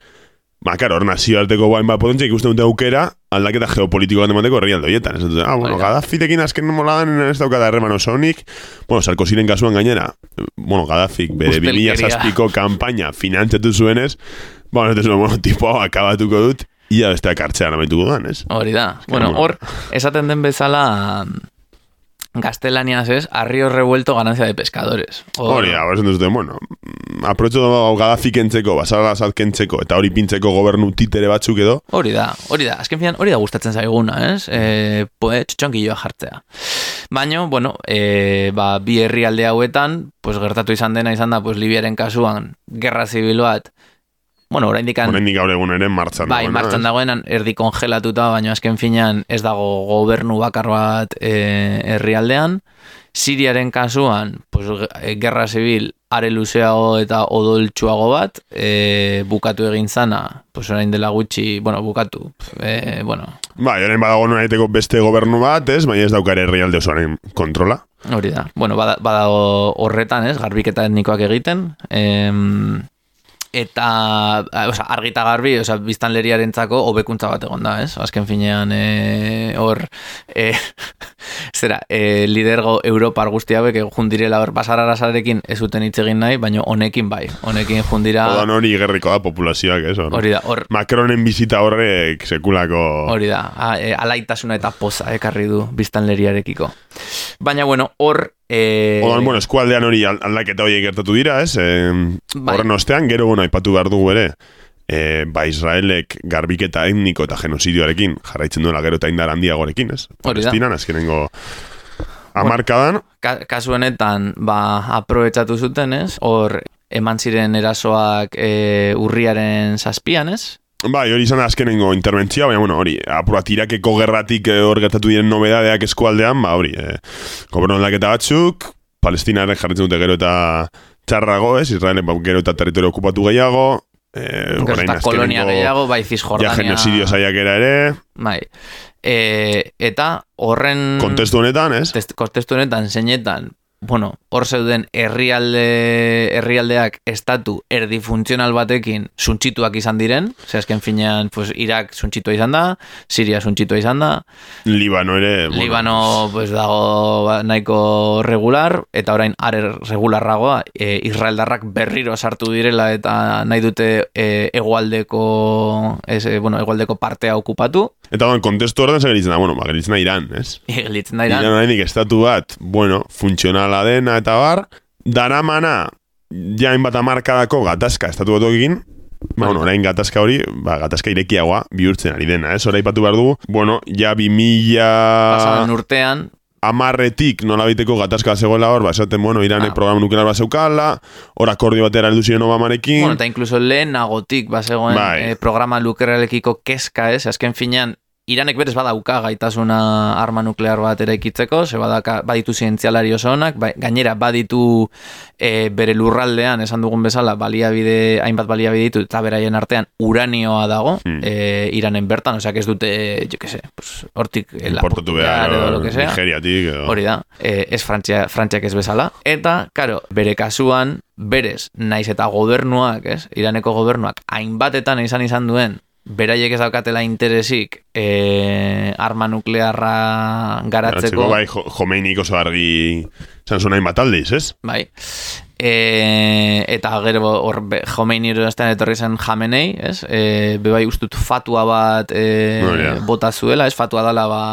ba, karo, hor nazioarteko bain bat potentzia ikusten dute aukera, aldaketa geopolitiko bat emateko herrialde horietan. Ez dute, ah, bueno, Baina. Gaddafirekin azken moladan ez daukada herreman oso honik, bueno, Sarkoziren kasuan gainera, bueno, Gaddafik bere Ustelkeria. 2006ko kampaina finantzatu zuenez, ba, ez zuen, bueno, tipo, hau akabatuko dut, ia besteak hartzean amaituko dan, ez? Hori da. Bueno, bueno. hor, esaten den bezala gaztelaniaz ez, arrio revuelto ganancia de pescadores. Hor- Hori, hau esan duzuten, bueno, aprocho Gaddafi kentzeko, basara kentzeko, eta hori pintzeko gobernu titere batzuk edo, Hori da, hori da, azken finan hori da gustatzen zaiguna, ez? E, poe, txotxonkilloa jartzea. Baina, bueno, e, ba, bi herrialde hauetan, pues, gertatu izan dena izan da, pues, Libiaren kasuan, gerra zibil bat, bueno, oraindik oraindik gaur egun ere martxan Bai, dagoena, martxan ez? dagoenan erdi kongelatuta, baina azken finean ez dago gobernu bakar bat e, herrialdean. Siriaren kasuan, pues, e, gerra zibil are luzeago eta odoltsuago bat, e, bukatu egin zana, pues orain dela gutxi, bueno, bukatu, e, bueno, Bai, orain badago nolaiteko beste gobernu bat, ez? Baina ez daukare herrialde osoaren kontrola. hori da. Bueno, bada- badago horretan, ez, garbiketa etnikoak egiten, em, eta oza, argita garbi, oza, biztanleriarentzako hobekuntza bat egon da, ez? Azken finean e, hor e, *laughs* zera, e, lidergo Europar guzti hauek jundirela hor basararasarekin ez zuten hitz egin nahi, baina honekin bai, honekin jundira Odan hori gerriko da populazioak, ez? Hor. hori da, hor Macronen bizita horrek sekulako... Hori da, a, e, alaitasuna eta poza ekarri du biztanleriarekiko. Baina, bueno, hor... E, Odan, bueno, eskualdean hori al- aldaketa horiek gertatu dira, ez? E, Bai. Horren ostean, gero, bueno, aipatu behar dugu ere, e, ba, Israelek garbiketa etniko eta genozidioarekin jarraitzen duela gero eta indar handiagorekin, ez? Palestinan, azkenengo amarkadan, ka, kasu honetan, ba, aprobetsatu zuten, ez? Hor, eman ziren erasoak e, urriaren zazpian, ez? Bai, hori izan da azkenengo interbentzioa, baina, bueno, hori, apurat irakeko gerratik eh, hor gertatu diren nobedadeak eskualdean, ba, hori, eh, gobernu aldaketa batzuk, palestinaren jarritzen dute gero eta txarrago, ez, Israelen ba, gero eta territorio okupatu gehiago, eh, Gero orain eta kolonia azkenengo- gehiago, bai Ja, Cisjordania... genocidio saiakera ere, Bai. E, eta horren... kontestu honetan, ez? test- kontestu honetan, zeinetan, bueno, hor zeuden herrialde herrialdeak estatu erdi funtzional batekin suntsituak izan diren, ze azken finean, pues, Irak suntsitua izan da, Siria suntsitua izan da, Libano ere, bueno, Libano pues, dago ba, nahiko regular, eta orain are regularragoa, e, Israeldarrak berriro sartu direla eta nahi dute e, egualdeko, ez, e, bueno, egualdeko partea okupatu, Eta ban, kontestu horretan zer geritzen da, bueno, ba, geritzen da Iran, ez? *laughs* gelitzen da Iran. Iran. oraindik estatu bat, bueno, funtzionala dena eta bar, daramana, jain bat amarkadako gatazka estatu egin, Ba, bueno, orain gatazka hori, ba, gatazka irekiagoa bihurtzen ari dena, ez? Hora ipatu behar dugu, bueno, ja bi Pasadan mila urtean, amarretik nola biteko gatazka zegoela hor, ba, esaten, bueno, Iranek Ah. programa nuklear bat zeukala, hor akordio batera heldu ziren Obamarekin, Bueno, eta inkluso lehenagotik bazegoen Bai. eh, programa nuklearrekiko keska ez, azken finean Iranek berez badauka gaitasuna arma nuklear bat eraikitzeko, ze badaka, baditu zientzialari oso onak, bai, gainera baditu eh, bere lurraldean, esan dugun bezala, baliabide, hainbat baliabide ditu, eta beraien artean uranioa dago, Hmm. eh, Iranen bertan, osea, ez dute, jo que se, pues, hortik importatu lapurtu behar, edo lo que sea. Nigeriatik, edo... Hori da, e, ez Frantzia, Frantziak ez bezala. Eta, karo, bere kasuan, berez, naiz eta gobernuak, ez? Iraneko gobernuak, hainbatetan izan izan duen beraiek ez daukatela interesik e, arma nuklearra garatzeko. bai, jo, Jomeinik oso argi zan zuen hainbat aldiz, ez? Bai. E, eta gero hor be- Jomeini erostean etorri zen jamenei, ez? E, bebai ustut fatua bat e, Oh, ja. bota zuela, ez fatua dala ba,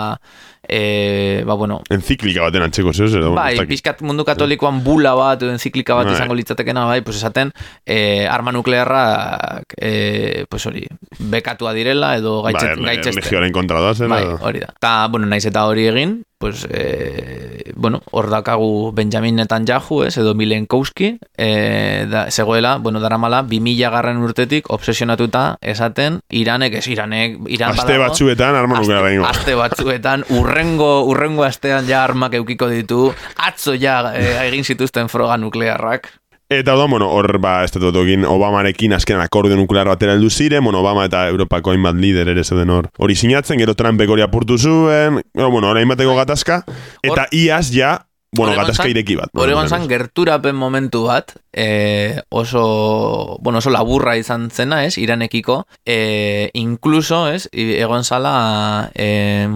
e, ba bueno, Enziklika baten antzeko, zeu, zeu, Bai, pizkat mundu katolikoan bula bat, enziklika bat Bai. izango litzatekena, bai, pues esaten, eh, arma nuklearrak, eh, pues hori, bekatua direla, edo gaitxet, Bai, gaitxesten. legioaren kontra da zen, Bai, hori da. Ta, bueno, naiz eta hori egin, pues, eh, bueno, hor dakagu Benjamin Netanyahu, ez, edo Milenkowski, eh, da, zegoela, bueno, daramala, 2000 garren urtetik obsesionatuta esaten, Iranek, ez Iranek, Iran Aste badago, batzuetan arma aste, nuklearra ingo. aste batzuetan urrengo urrengo astean ja armak eukiko ditu atzo ja eh, egin zituzten froga nuklearrak Eta da, bueno, hor, ba, estatutuekin Obamarekin azkenan akordio nuklear batera heldu ziren, bueno, Obama eta Europako hainbat lider ere zeuden hor. Hori sinatzen, gero Trumpek hori apurtu zuen, gero, bueno, hori hainbateko gatazka, eta iaz ja, bueno, gatazka ireki bat. Hor egon Bueno, zan gerturapen momentu bat, eh, oso, bueno, oso laburra izan zena, ez, iranekiko, eh, incluso, ez, i- egon zala, eh,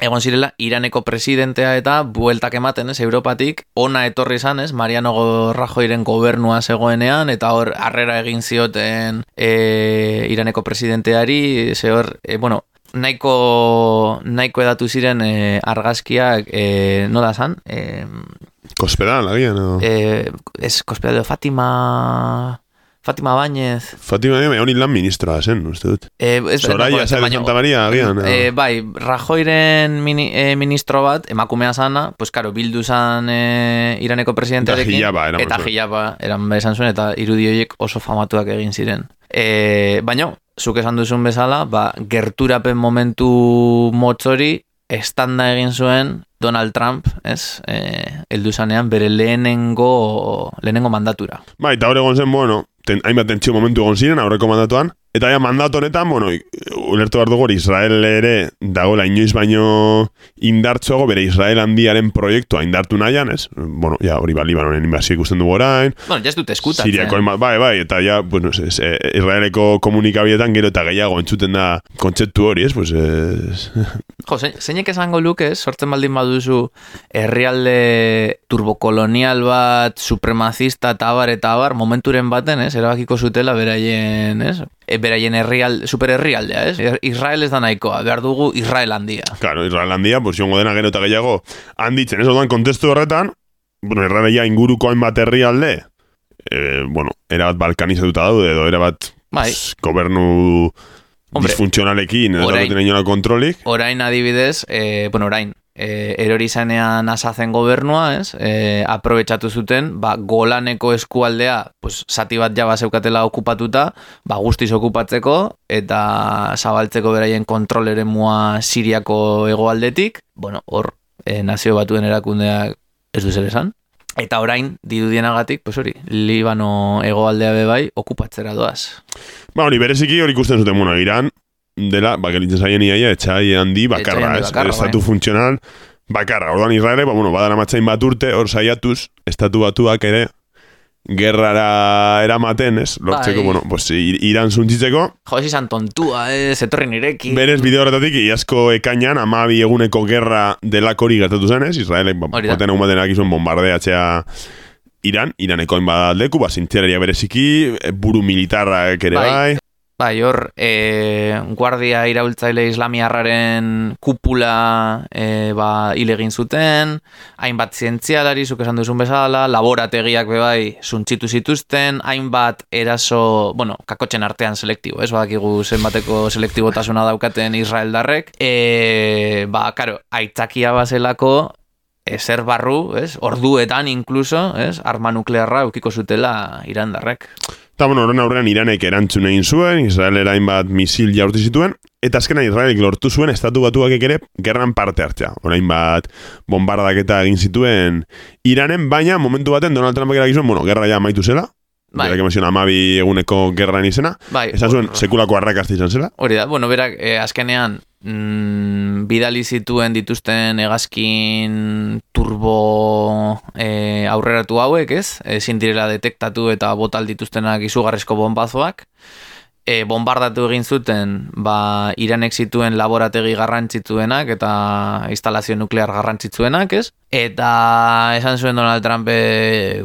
egon zirela iraneko presidentea eta bueltak ematen, ez, Europatik, ona etorri izan, ez, Mariano Rajoyren gobernua zegoenean, eta hor, harrera egin zioten eh, iraneko presidenteari, ze hor, eh, bueno, nahiko, nahiko edatu ziren eh, argazkiak, eh, nola zan, eh, Kospedal, agian, edo. eh, ez kospedal edo Fatima Fatima Bañez Fatima, eh, hori lan ministroa zen, uste dut. eh, ez, Soraya, baina- Santa Maria, agian, edo. eh, bai, Rajoyren mini, eh, ministro bat, emakumea sana, pues karo, bildu zan eh, Iraneko presidentearekin. Eta hijaba eraman Eta hijaba eran esan zuen, eta irudi horiek oso famatuak egin ziren. Eh, baina, zuk esan duzun bezala, ba, gerturapen momentu motzori, estanda egin zuen Donald Trump, ez? Eh, eldu zanean bere lehenengo, lehenengo mandatura. Bai, eta hor egon zen, bueno, ten, hainbat tentsio momentu egon ziren, aurreko mandatuan, eta ja mandatu honetan, bueno, ulertu behar dugu Israel ere dagoela inoiz baino indartzuago bere Israel handiaren proiektua indartu nahian, ez? Bueno, ja, hori ba, Libanonen inbazio ikusten dugu orain, Bueno, ja ez dut eskutatzen. Siriako hainbat, bai, bai, eta ja, bueno, ez, ez, eh, Israeleko komunikabietan gero eta gehiago entzuten da kontzeptu hori, ez? Pues, ez, *laughs* Jo, zein, zeinek esango luke, sortzen baldin baduzu herrialde turbokolonial bat, supremacista eta abar eta abar, momenturen baten, ez, erabakiko zutela beraien, ez, e, beraien herrial, super herrialdea, ez, Er- Israel ez da nahikoa, behar dugu Israel handia. Claro, Israel handia, pues jongo dena gero eta gehiago handitzen, ez orduan kontestu horretan, bueno, Israelia inguruko hainbat herrialde, eh, bueno, erabat balkanizatuta daude, edo erabat Bai. pss, gobernu Hombre, disfuntzionalekin, edo orain- orain, inolako kontrolik, Orain adibidez, e, bueno, orain, e, erori zanean asazen gobernua, ez? E, aprobetsatu zuten, ba, golaneko eskualdea, pues, zati bat jaba zeukatela okupatuta, ba, guztiz okupatzeko, eta zabaltzeko beraien kontrolere mua Siriako hegoaldetik, bueno, hor, e, nazio batuen erakundeak ez du zer esan. Eta orain, dirudienagatik, pues hori, Libano hegoaldea bebai, okupatzera doaz. ba, hori bereziki hori ikusten zuten, bueno, Iran, dela, ba, gelitzen zaien iaia, etxai handi bakarra, Etxai handi ez? bakarra, estatu bai. funtzional bakarra. Orduan Israele, ba, bueno, badara matzain bat urte, hor saiatuz, estatu batuak ere, gerrara eramaten, ez? Lortzeko, Bai. bueno, pues, Iran zuntzitzeko, Jo, ez izan tontua, ez, etorri nirekin. Berez bideo horretatik, iazko ekainan, amabi eguneko gerra delak hori gertatu zen, ez? Israelek, ba, joaten egun baten akizuen bombardeatzea Iran, Iraneko hainbat leku, ba, zintzereria bereziki, buru militarrak ere Bai. Bai. Hor, e, guardia iraultzaile islamiarraren kupula e, ba, hil egin zuten, hainbat zientzialari, zuk esan duzun bezala, laborategiak bebai suntzitu zituzten, hainbat eraso, bueno, kakotxen artean selektibo, ez, badakigu zenbateko selektibotasuna daukaten Israeldarrek, e, ba, karo, aitzakia bazelako, ezer barru, ez, orduetan inkluso, ez, arma nuklearra eukiko zutela irandarrek. Eta, bueno, horren aurrean Iranek erantzun egin zuen, Israelera hainbat misil jaurti zituen, eta azkena Israelik lortu zuen estatu batuak ere gerran parte hartzea. Orain bat bombardaketa egin zituen Iranen, baina momentu baten Donald Trumpek erakizuen, bueno, gerra ja amaitu zela, Bai. berak eman zion amabi eguneko gerran izena, Bai, esan zuen sekulako arrakazti izan zela, Hori da, bueno, berak, eh, azkenean, mm, bidali zituen dituzten hegazkin turbo eh, aurreratu hauek, ez? Ezin direla detektatu eta botal dituztenak izugarrizko bombazoak. e, bombardatu egin zuten ba, Iranek zituen laborategi garrantzitsuenak eta instalazio nuklear garrantzitsuenak, ez? Eta esan zuen Donald Trump e,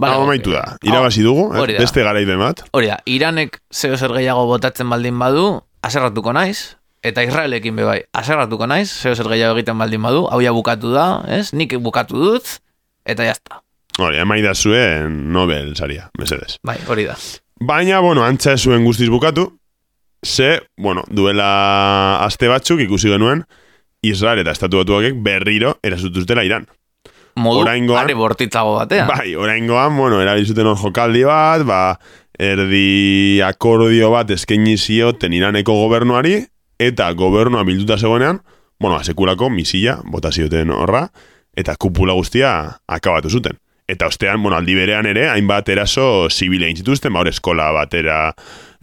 Vale, Hau maitu da, irabazi dugu, eh? Hori da. beste garaibe bat. Hori da, Iranek zeo zer gehiago botatzen baldin badu, aserratuko naiz, eta Israelekin be bai, aserratuko naiz, zeo zer gehiago egiten baldin badu, hau ja bukatu da, ez? Nik bukatu dut, eta jazta. Hori, emaida zuen Nobel saria, mesedes. Bai, hori da. Baina, bueno, antza zuen guztiz bukatu, ze, bueno, duela aste batzuk ikusi genuen, Israel eta estatu batuak berriro erasutuztela Iran. Modu, Oraingoan- are bortitzago batean. Bai, oraingoan, bueno, erabilizuten hor jokaldi bat, ba, erdi akordio bat eskaini zioten Iraneko gobernuari, eta gobernua bilduta zegoenean, bueno, asekulako misila bota zioten horra, eta kupula guztia akabatu zuten. Eta ostean, bueno, aldi berean ere, hainbat eraso zibile egin zituzten, ba, eskola batera,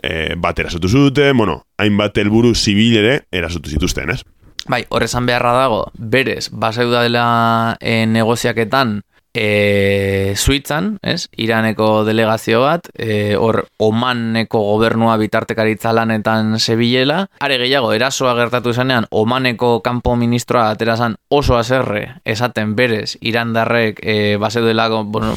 e, bat erasotu zuten, bueno, hainbat helburu zibil ere erasotu zituzten, ez? Bai, horrezan beharra dago, berez, baseuda dela e, negoziaketan e, Suitzan, ez? Iraneko delegazio bat, e, hor Omaneko gobernua bitartekaritza lanetan zebilela. Are gehiago, erasoa gertatu zenean, Omaneko kanpo ministroa aterazan oso aserre esaten berez, Irandarrek e, baseudelako, bueno,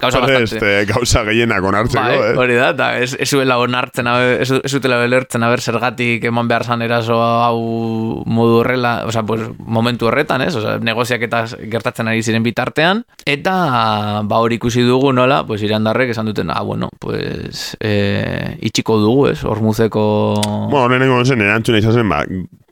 gauza bastante... Este, gauza gehienak onartzeko, Bai, eh? hori da, eta ez, ez zuela onartzen, ez, ez zutela belertzen aber zergatik eman behar zan eraso hau modu horrela, osea, pues, momentu horretan, ez? Osea, negoziak eta gertatzen ari ziren bitartean, eta ba hori ikusi dugu nola, pues irandarrek esan duten, ah, bueno, pues e, itxiko dugu, ez? Hormuzeko... Bueno, lehenengo zen, erantzuna izan zen, ba,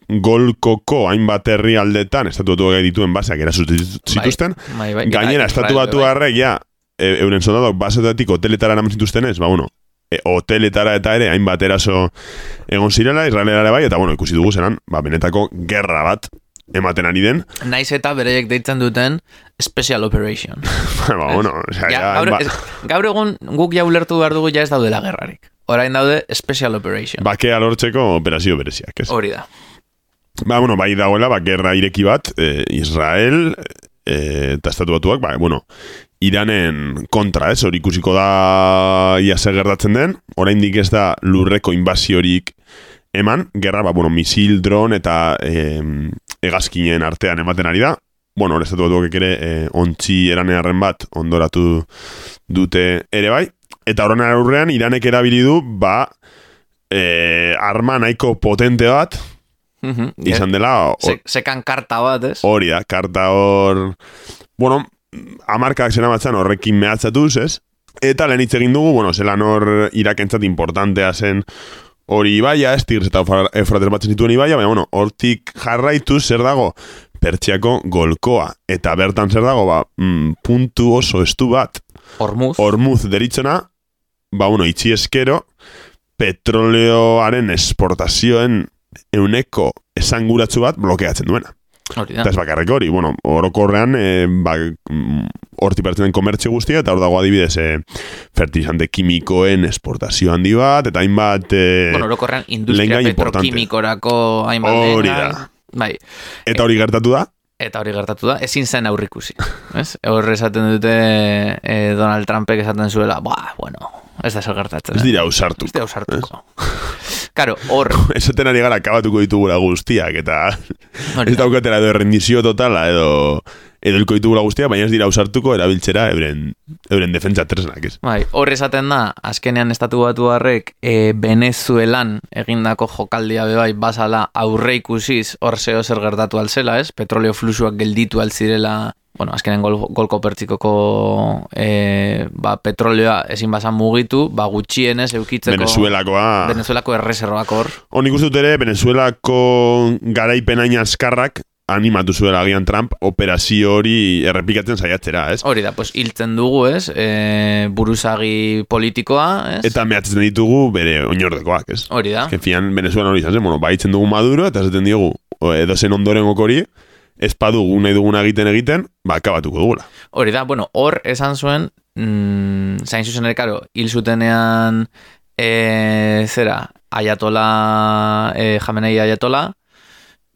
golkoko hainbat herri aldetan, estatu batu dituen baseak erasut zituzten, bai, bai, gainera, eta estatu batu bai. ja, e, euren soldadoak basetatik hoteletara eraman zituzten ez, ba, bueno, e, hoteletara eta ere hainbat eraso egon zirela, Israelera bai, eta bueno, ikusi dugu zenan, ba, benetako gerra bat ematen ari den, Naiz eta bereiek deitzen duten Special Operation. *laughs* ba, bueno, o sea, Ja, gaur, ba, ez- gaur egun guk ja ulertu behar dugu ja ez daudela gerrarik. Orain daude Special Operation. bakea lortzeko operazio bereziak, ez? Hori da. Ba, bueno, bai dagoela, ba, gerra ireki bat, e, Israel e, eta estatu batuak, ba, bueno, Iranen kontra, ez, hori ikusiko da ia zer gertatzen den, oraindik ez da lurreko invasiorik eman, gerra, ba, bueno, misil, dron eta e, egazkinen artean ematen ari da, bueno, hori estatu batuak ere e, ontzi eranearren bat ondoratu dute ere bai, eta horren aurrean Iranek erabili du, ba, e, arma nahiko potente bat, Mhm. izan dela, hor- Se, sekan karta bat, ez? hori da, karta hor, bueno, amarkak zena batzan horrekin mehatzatuz, ez? Eta lehen hitz egin dugu, bueno, zelan hor irakentzat importantea zen hori ibaia, ez, Tigris eta Eufrates batzen zituen ibaia, baina, bueno, hortik jarraitu zer dago pertsiako golkoa, eta bertan zer dago, ba, mm, puntu oso estu bat, Hormuz. Hormuz deritzona, ba, bueno, itxi eskero, petroleoaren esportazioen euneko esanguratsu bat blokeatzen duena. Hori da. Eta ez bakarrik hori, bueno, orokorrean, e, ba, mm, horti pertsen den komertzio guztia, eta hor dago adibidez, e, fertilizante kimikoen esportazio handi bat, eta hainbat, e, bueno, orokorrean industria petrokimikorako hainbat Hori da. Bai, eta hori gertatu da, eta hori gertatu da, ezin zen aurrikusi. *laughs* Ez? Hor esaten dute eh, Donald Trumpek esaten zuela, ba, bueno, ez da zer gertatzen. ez eh? dira ausartu. Ez da ausartuko. *laughs* Karo, hor, *laughs* Esaten ari gara akabatuko ditugula guztiak, eta hori ez da. daukatela edo errendizio totala, edo edo elko ditugula guztiak, baina ez dira ausartuko erabiltzera euren, euren defentsa tresnak, ez? Bai, hor esaten da, azkenean estatu batu harrek e, Venezuelan egindako jokaldia be bai basala aurre ikusiz hor zeo zer gertatu alzela, ez? Petroleo fluxuak gelditu alzirela, bueno, azkenean gol, golko pertsikoko e, ba, petroleoa ezin basan mugitu, ba, gutxienez eukitzeko Venezuelakoa... Venezuelako erreserbak hor. Hon ikusten dut ere, Venezuelako garaipenaina azkarrak animatu zuela agian Trump operazio hori errepikatzen saiatzera, ez? Hori da, pues, hiltzen dugu, ez? E, buruzagi politikoa, ez? Eta mehatzen ditugu bere oinordekoak, ez? Hori da. Que fian Venezuela hori izan zen, bueno, baitzen dugu Maduro, eta esaten diogu, edo zen ondoren hori, ez padugu nahi duguna egiten egiten, ba, akabatuko dugula. Hori da, bueno, hor esan zuen, mm, zain zuzen karo, hil zutenean, e, zera, aiatola, e, jamenei aiatola,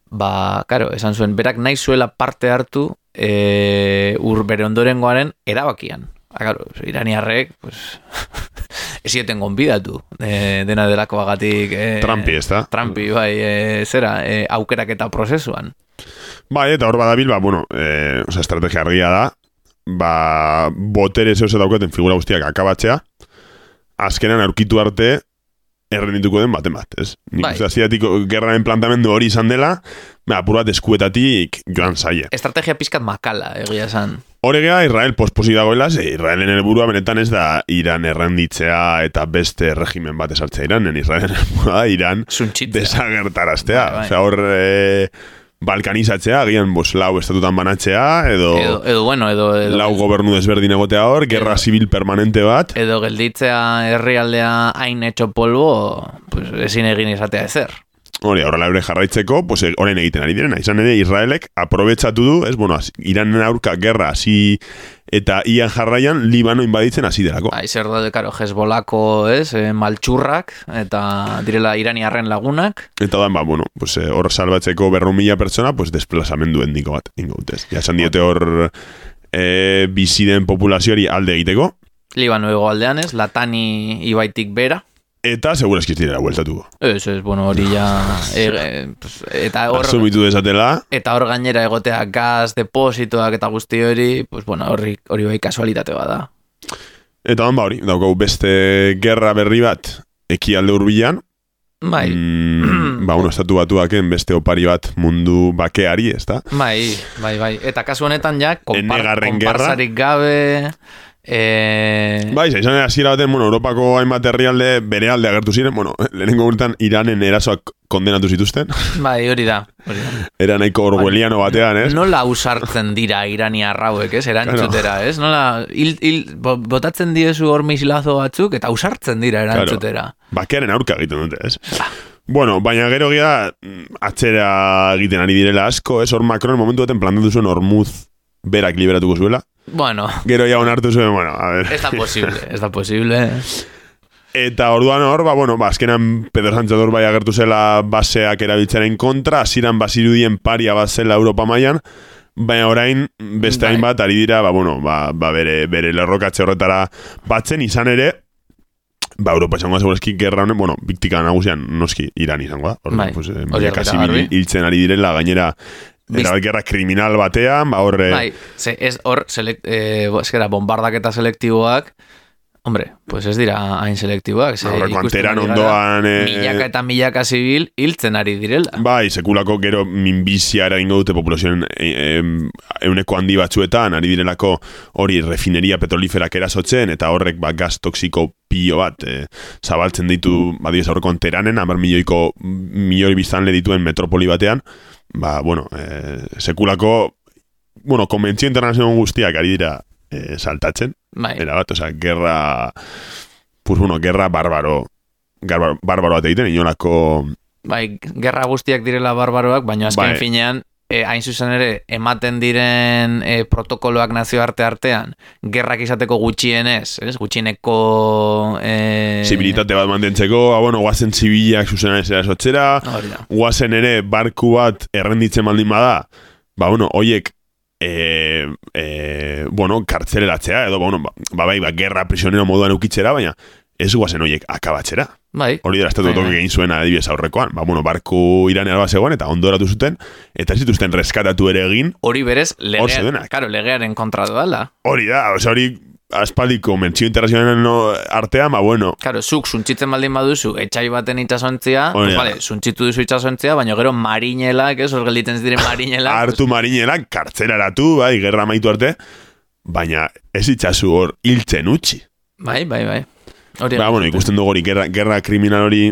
ba, karo, esan zuen, berak nahi zuela parte hartu e, ur bere ondorengoaren erabakian. Claro, iraniarrek, pues, *laughs* ez zieten gonbidatu, e, dena delakoagatik... E, Trumpi, ez da? Trumpi, bai, e, zera, e, aukerak eta prozesuan. Bai, eta hor badabil, ba, bueno, e, oza, estrategia argia da, ba, botere zeu daukaten figura guztiak akabatzea, azkenan aurkitu arte, errendituko den baten bat, ez? Nik Bai. uste aziatik gerraren plantamendu hori izan dela, ba, apur bat eskuetatik joan zaie. Estrategia pizkat makala, egia esan. Horregea, Israel posposi dagoela, ze Israelen helburua benetan ez da Iran errenditzea eta beste regimen bat esartzea Iranen. Israelen helburua da Iran Suntxitzea. desagertaraztea. Bai, bai. Osea, hor e, balkanizatzea, agian bos, lau estatutan banatzea, edo, Edo, edo bueno, edo, edo, lau gobernu desberdin egotea hor, gerra zibil permanente bat. edo gelditzea herrialdea hain etxo polvo, pues, ezin egin izatea ezer. Hori, horrela eure jarraitzeko, pues, orain egiten ari direna. Izan ere, Israelek aprobetsatu du, ez, bueno, Iranen aurka gerra hasi eta ian jarraian Libano inbaditzen hasi delako. Bai, zer daude, karo, Hezbolako, ez, e, maltxurrak, eta direla iraniarren lagunak, Eta da, ba, bueno, pues, eh, hor salbatzeko berro mila pertsona, pues, desplazamendu endiko bat, ingo dutez. Ja, esan diote hor e, bizi den populazioari alde egiteko, Libano egoaldean ez, Latani ibaitik bera, eta segurazki ez direla bueltatuko. Ez, ez, bueno, hori ja... E, *laughs* e, pues, eta hor... Asumitu desatela, Eta hor gainera egotea gaz, depositoak eta guzti hori, pues bueno, hori, hori bai kasualitate bada. eta dan, ba, hori, daukagu beste gerra berri bat, ekialde hurbilan, Bai, mm, *clears throat* ba, uno, estatu batuaken beste opari bat mundu bakeari, ez da? bai, bai, bai. Eta kasu honetan ja, konpar, konparsarik gabe... E... Bai, izan ere hasiera baten, bueno, Europako hainbat herrialde bere alde agertu ziren, bueno, *laughs* lehenengo urtean Iranen erasoak kondenatu zituzten, *laughs* Bai, hori da. Hori da. era nahiko orwelliano batean, ez? Nola usartzen dira irania rauek, ez? Erantzutera, ez? Nola, hil, bo- botatzen diezu hor misilazo batzuk, eta usartzen dira erantzutera. bakearen aurka egiten dute, ez? Bueno, baina gero gira mm, atzera egiten ari direla asko, ez? Hor Macron momentu baten plantatu zuen Hormuz berak liberatuko zuela. Bueno, Gero ja onartu zuen, bueno, a ver. ez da posible, ez da posible. Eta orduan hor, ba, bueno, ba, azkenan Pedro Sánchez hor bai agertu zela baseak erabiltzaren kontra, hasieran bazirudien paria bat zela Europa mailan, baina orain beste Bai. hainbat ari dira, ba, bueno, ba, ba bere, bere lerrokatze horretara batzen izan ere, ba, Europa izango da segurazki gerra honen, bueno, biktika nagusian noski Iran izango da. Orduan, Bai, pues, garbi. hiltzen ari direla, gainera, Biz- era gerra kriminal batean, ba, horre, Bai, ze ez hor, selek, eh, bo- eskera, bombardaketa selektiboak, hombre, pues ez dira hain selektiboak. Ze ikusten anteran ondoan, eh, Milaka eta milaka zibil hiltzen ari direla. Bai, sekulako gero minbizia eragingo dute populazioen e, e, euneko handi batzuetan, ari direlako hori refineria petroliferak erasotzen, eta horrek ba, gaz toksiko pilo bat e, zabaltzen ditu, badiez aurreko anteranen, amar milioiko milioi biztanle dituen metropoli batean, ba, bueno, e, sekulako, bueno, konbentzio internazional guztiak ari dira e, saltatzen, Bai, era bat, osea, gerra, pues bueno, gerra barbaro, garba- barbaro bat egiten, inolako bai, gerra guztiak direla barbaroak, baina azken Bai. finean, e, hain zuzen ere, ematen diren e, protokoloak nazioarte artean, gerrak izateko gutxienez, ez? Gutxieneko... E, zibilitate bat mantentzeko, ah, bueno, guazen zibilak zuzena ez erasotzera, da. guazen ere barku bat errenditzen baldin bada, ba, bueno, hoiek e, e, bueno, kartzeleratzea, edo, ba, bueno, ba, ba, bai, ba, gerra prisionero moduan eukitzera, baina ez guazen hoiek akabatzera. Bai, Hori dira, estatu Bai, bai. egin zuen adibidez aurrekoan. Ba, bueno, barku iranean bat zegoen, eta ondoratu zuten, eta ez zituzten reskatatu ere egin, hori berez, legea, zeudenak. claro, legearen kontra doala. hori da, osea, hori aspaldiko mentzio internazionalen no, artean, ba, bueno, Claro, zuk suntzitzen baldin baduzu, etxai baten itxasontzia, pues, vale, suntzitu duzu itxasontzia, baina gero marinelak, ez, hor gelditzen ez diren marinelak. *laughs* hartu marinelak, kartzelaratu, bai, gerra amaitu arte, baina ez itxasu hor hiltzen utzi. Bai, bai, bai. Hori Ba, bueno, ikusten dugu hori, gerra, gerra kriminal hori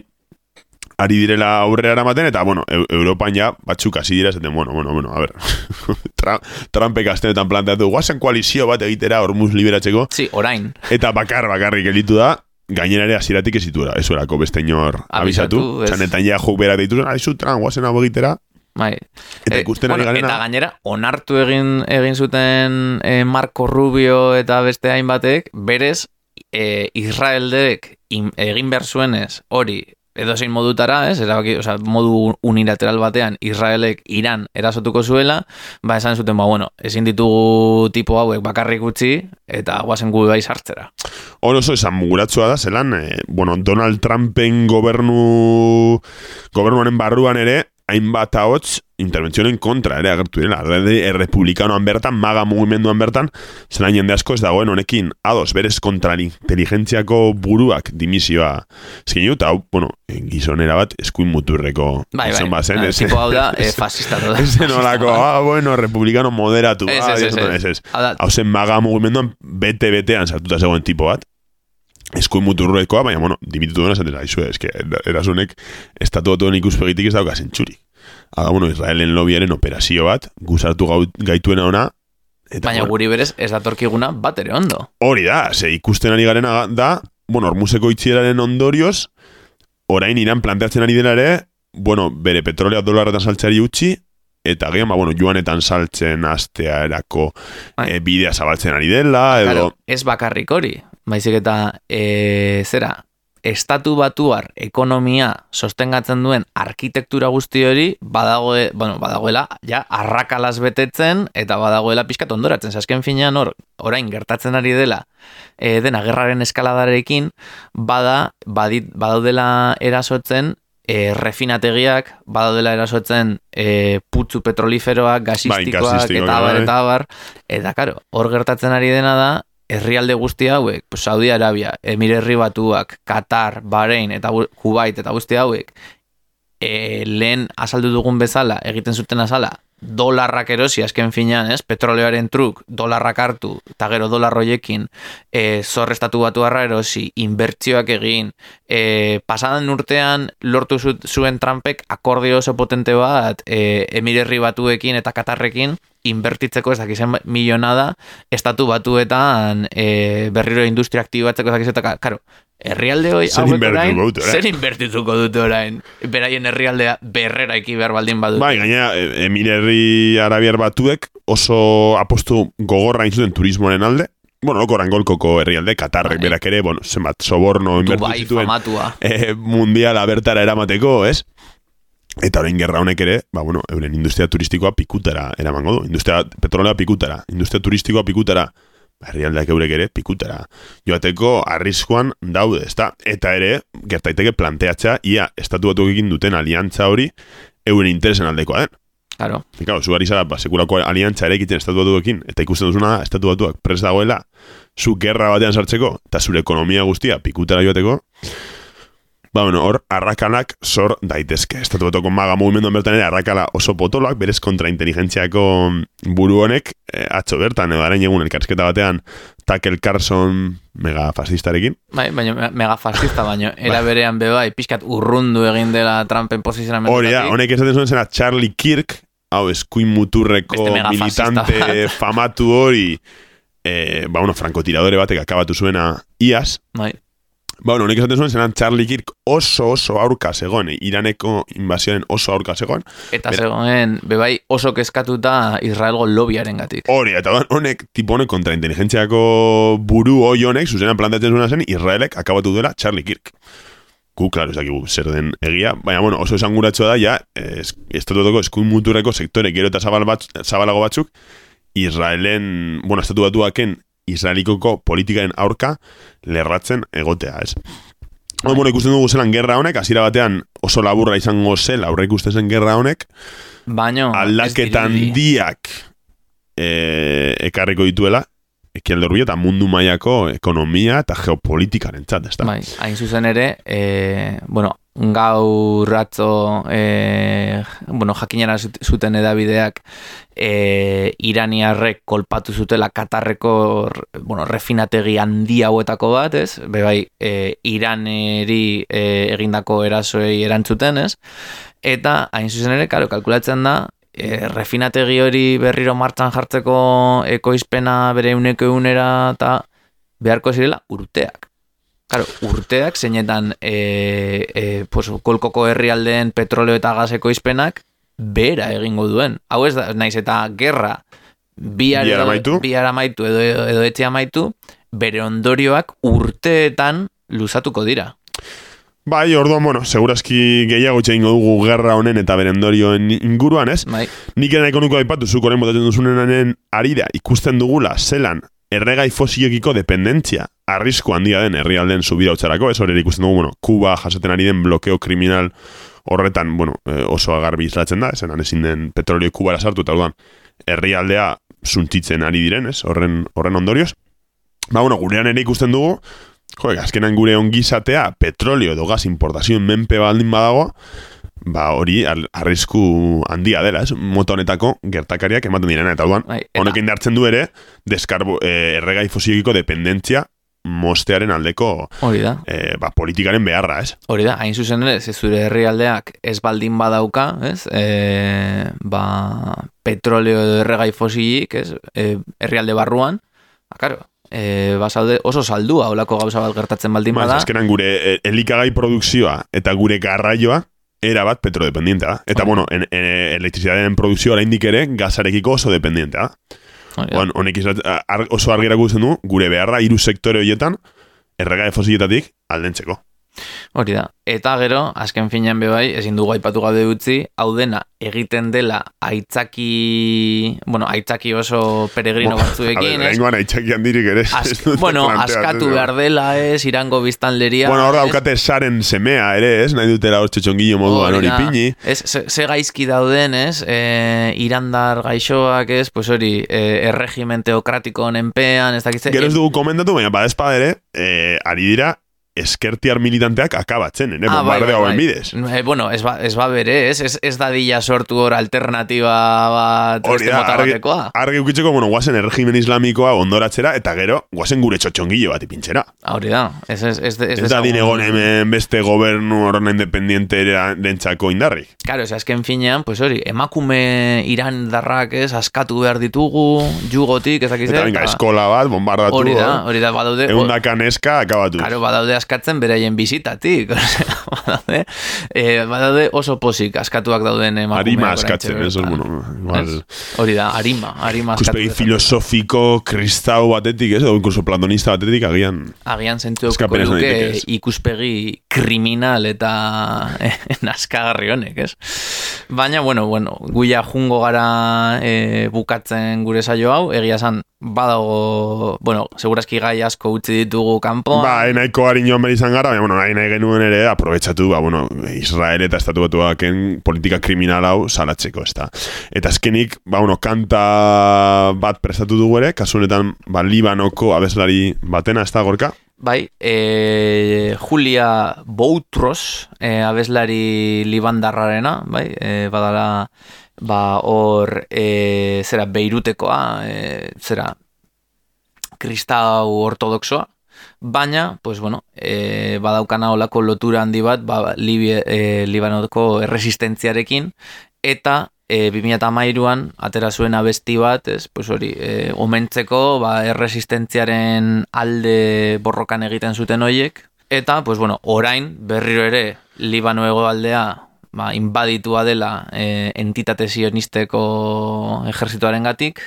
ari direla aurrera eramaten, eta, bueno, Eu- Europan ja, batzuk hasi dira, zaten, bueno, bueno, bueno, a ver, *laughs* Tra Trumpek astenetan planteatu, guazen koalizio bat egitera hormuz liberatzeko, Sí, orain. eta bakar bakarrik elitu da, gainera ere hasieratik ez zituela, ez orako beste inor Abisatu, ez. zanetan ja juk berak deitu zen, aizu, Trump, guazen hau egitera, Bai. Eta ikusten ari bueno, garena- Eta gainera, onartu egin egin zuten eh, Marco Rubio eta beste hainbatek, berez, eh, Israeldek in- egin behar zuenez, hori, edo zein modutara, ez, erabaki, oza, modu unilateral batean Israelek Iran erasotuko zuela, ba esan zuten, ba, bueno, ezin ditugu tipo hauek bakarrik utzi, eta guazen gu bai sartzera. Hor oso esan muguratzua da, zelan, eh, bueno, Donald Trumpen gobernu, gobernuaren barruan ere, hainbat ahots interbentzionen kontra ere agertu dira. Alde errepublikanoan bertan, maga mugimenduan bertan, zelan jende asko ez dagoen honekin, ados, berez kontra inteligentziako buruak dimisioa eskin eta hau, bueno, gizonera bat, eskuin muturreko Bai, bai, bazen, eh, ez- tipo hau da, eh, *laughs* fascista *laughs* da. Ez zen olako, *laughs* ah, bueno, republikano moderatu. Ez, ah, ez, ez, Hau zen maga mugimenduan bete-betean sartuta zegoen tipo bat. Eskuin muturrekoa, baina, bueno, dimititu duena esaten aizu, eske, erasunek estatu batuen ikuspegitik ez dauka zentxurik. Hau da, bueno, Israelen lobiaren operazio bat, guzartu gaituena ona, eta, baina bueno, guri berez ez datorkiguna bat ere ondo. hori da, ze ikusten ari garena da, bueno, ormuseko itxieraren ondorioz, orain iran planteatzen ari dela ere, bueno, bere petrolea dolarretan saltzeari utzi, eta gian, ba, bueno, joanetan saltzen astea erako Bai. e, bidea zabaltzen ari dela, edo... Claro, ez bakarrik hori, baizik eta e, zera, estatu batuar ekonomia sostengatzen duen arkitektura guzti hori badagoe, bueno, badagoela ja arrakalaz betetzen eta badagoela pixkat ondoratzen. Zasken finean hor, orain gertatzen ari dela e, dena gerraren eskaladarekin bada, badit, badaudela erasotzen e, refinategiak, badaudela erasotzen e, putzu petroliferoak, gasistikoak, gasistikoak, eta abar, bai. eta abar, eta karo, hor gertatzen ari dena da, herrialde guzti hauek, pues, Saudi Arabia, Emirerri Batuak, Qatar, Bahrein, eta Kuwait, eta guzti hauek, e, lehen azaldu dugun bezala, egiten zuten azala, dolarrak erosi azken finean, ez? Petroleoaren truk, dolarrak hartu, eta gero dolar hoiekin, e, zorrestatu batu harra erosi, inbertzioak egin, e, pasadan urtean lortu zu- zuen Trumpek akordio oso potente bat e, emirerri batuekin eta katarrekin inbertitzeko ez dakizen miliona da estatu batuetan e, berriro industria aktibatzeko ez dakizen eta karo, herrialde hoi Zer hauek inbertituko orain, dute, orain? zer inbertituko dute orain beraien herrialdea berrera eki behar baldin badute Bai, gaina, e, Emirerri Arabiar batuek oso apostu gogorra egin zuten turismoaren alde. Bueno, loko rangolkoko herrialde, Katarrek Bai. berak ere, bueno, zenbat, soborno inbertu Dubai zituen famatua e, mundiala bertara eramateko, ez? Eta orain gerra honek ere, ba, bueno, euren industria turistikoa pikutara eramango du. Industria petrolea pikutara, industria turistikoa pikutara, herrialdeak eurek ere pikutara. Joateko arriskuan daude, ezta? Eta ere, gertaiteke planteatza, ia, estatu batuekin duten aliantza hori, euren interesen aldekoa den. Claro, Eta, claro, zu zara, ba, sekulako aliantza ere egiten estatu batuekin, eta ikusten duzuna da, estatu batuak pres dagoela, zu gerra batean sartzeko, eta zure ekonomia guztia pikutara joateko, ba, bueno, hor, arrakanak sor daitezke. Estatu batuko maga mugimenduan bertan ere, arrakala oso potoloak, berez kontrainteligentsiako buru honek, eh, atzo bertan, edo arain egun elkarsketa batean, Takel Carson megafascistarekin, bai, baina me- mega fascista baino *laughs* era berean be bai, pixkat urrundu egin dela Trumpen posizionamendu Hori da, honek esaten zuen zena Charlie Kirk, hau eskuin muturreko megafascista. militante *laughs* famatu hori, eh, ba, bueno, frankotiradore batek akabatu zuena iaz, bai, ba, bueno, honek esaten zuen zena Charlie Kirk oso oso aurka zegoen, eh, Iraneko invasioaren oso aurka zegoen, eta Bera- zegoen be bai oso kezkatuta Israelgo lobiaren gatik. Hori, eta honek, tipo honek kontrainteligentziako buru hoi honek, zuzenan plantatzen zuena zen, Israelek akabatu duela Charlie Kirk. Gu, klaro, ez dakigu zer den egia, baina, bueno, oso esanguratxoa da, ja, es, estatutuko eskuin muturreko sektore gero eta zabal bat, zabalago batzuk, Israelen, bueno, estatu batuaken Israelikoko politikaren aurka lerratzen egotea, ez? Bai. Bueno, ikusten dugu zelan gerra honek, hasiera batean oso laburra izango zel, aurre ikusten zen gerra honek, baino aldaketan handiak e, ekarriko dituela, ekialde hurbil eta mundu mailako ekonomia eta geopolitikaren txat, ez da? Bai, hain zuzen ere, e, bueno, gaur atzo, e, bueno, jakinara zut- zuten edabideak, e, iraniarrek kolpatu zutela Katarreko, bueno, refinategi handi hauetako bat, ez? Be bai, e, Iraneri e, egindako erasoei erantzuten, ez? Eta, hain zuzen ere, karo, kalkulatzen da, e, refinategi hori berriro martxan jartzeko ekoizpena bere uneko eunera eta beharko zirela urteak. Claro, urteak zeinetan e, e, pues, kolkoko herrialdeen petroleo eta gas ekoizpenak bera egingo duen. Hau ez da, naiz eta gerra edo- amaitu. bihar amaitu edo, edo, etxe amaitu, bere ondorioak urteetan luzatuko dira. Bai, orduan, bueno, segurazki gehiago txeingo dugu gerra honen eta berendorioen inguruan, ez? Bai, Nik ere nahiko nuko aipatu, zuk orain botatzen duzunenen arira ikusten dugula zelan erregai fosilekiko dependentzia. Arrisku handia den herrialden subira utxarako, ez hori ikusten dugu, bueno, Kuba jasaten ari den blokeo kriminal horretan, bueno, eh, oso agarbi islatzen da, esan ezin den petrolio kubara sartu, eta orduan, herrialdea suntitzen ari diren, ez, horren, horren ondorioz. Ba, bueno, gurean ere ikusten dugu, jo, azkenan gure ongizatea, petrolio edo gas importazioen menpe baldin badago, ba hori ar- arrisku handia dela, ez? Mota honetako gertakariak ematen direna eta orduan bai. Honek indartzen du ere deskarbo eh, erregai fosilekiko dependentzia mostearen aldeko hori da. eh, ba, politikaren beharra, ez? Hori da, hain zuzen ere, ze zure herrialdeak ez baldin badauka, ez? E, ba, petroleo edo erregai fosilik, ez? E, herrialde barruan, ba, karo, e, basaude oso saldua olako gauza bat gertatzen baldin Ba, ez, bada. azkenan gure elikagai produkzioa eta gure garraioa era bat petrodependientea da. Eta, bueno, en, en, elektrizitatearen produkzioa oraindik ere gazarekiko oso dependientea da. Oan, honek oso argi erakusten du, gure beharra hiru sektore horietan, erregai fosiletatik aldentzeko. Hori da. Eta gero, azken finean be bai, ezin dugu aipatu gabe utzi, hau dena egiten dela aitzaki, bueno, aitzaki oso peregrino batzuekin, ez? Lenguan aitzaki handirik ere. Az, *laughs* bueno, askatu behar dela, ez? Irango biztanleria. Bueno, hor daukate saren semea ere, ez? Nahi dutela hor txotxongillo moduan hori pini. Ez, ze, ze gaizki dauden, ez? E, irandar gaixoak, ez? Pues hori, e, erregimen teokratiko honenpean, ez dakitze. Gero ez dugu komendatu, baina badezpa ere, eh, ari dira eskertiar militanteak akabatzen, ere, Ah, bai, bombardeo bai, hauen bai. bidez. Eh, bueno, ez ba, ez ba bere, ez? Ez, ez dadila sortu hor alternatiba bat Hori da, argi, batekoa. argi ukitzeko, bueno, guazen erregimen islamikoa ondoratzera, eta gero, guazen gure txotxongillo bat ipintxera. Hori da, ez, ez, ez, ez, Ez da dinegon hemen beste gobernu horren independiente dentzako indarrik. Claro, ez azken finean, pues hori, emakume irandarrak ez, askatu behar ditugu, jugotik, ez dakiz Eta venga, eskola bat, bombardatu. Hori da, hor. hori da, badaude... Eundaka neska akabatu. Claro, badaude askatzen beraien bizitatik. *laughs* Badaude, eh, badaude oso posik askatuak dauden emakumeak. Arima askatzen, ez, bertan. bueno, igual... Hori da, arima, arima askatu. Ikuspegi dezakete. filosofiko, kristau batetik, ez? Edo incluso platonista batetik agian. Agian zentu duke ikuspegi kriminal eta eh, *laughs* naskagarri honek, ez? Baina, bueno, bueno, guia jungo gara eh, bukatzen gure saio hau, egia esan badago, bueno, segurazki gai asko utzi ditugu kanpoan. Ba, nahiko harin joan izan gara, baina, bueno, nahi nahi genuen ere, aprobetsatu, ba, bueno, Israel eta estatu batuaken politika kriminal hau salatzeko, ez da. Eta azkenik, ba, bueno, kanta bat prestatu dugu ere, kasu honetan, ba, Libanoko abeslari batena, ez da, gorka? Bai, e, Julia Boutros, e, abeslari libandarrarena, bai, e, badala, ba, hor, e, zera, Beirutekoa, e, zera, kristau ortodoxoa, baina, pues bueno, e, badaukana olako lotura handi bat, ba, Libia, e, Libanoko erresistentziarekin, eta e, 2008an atera zuen abesti bat, ez, pues hori, e, omentzeko, ba, erresistentziaren alde borrokan egiten zuten hoiek, eta, pues bueno, orain, berriro ere, Libano hegoaldea ba, inbaditua dela e, entitate sionisteko ejertzituaren gatik,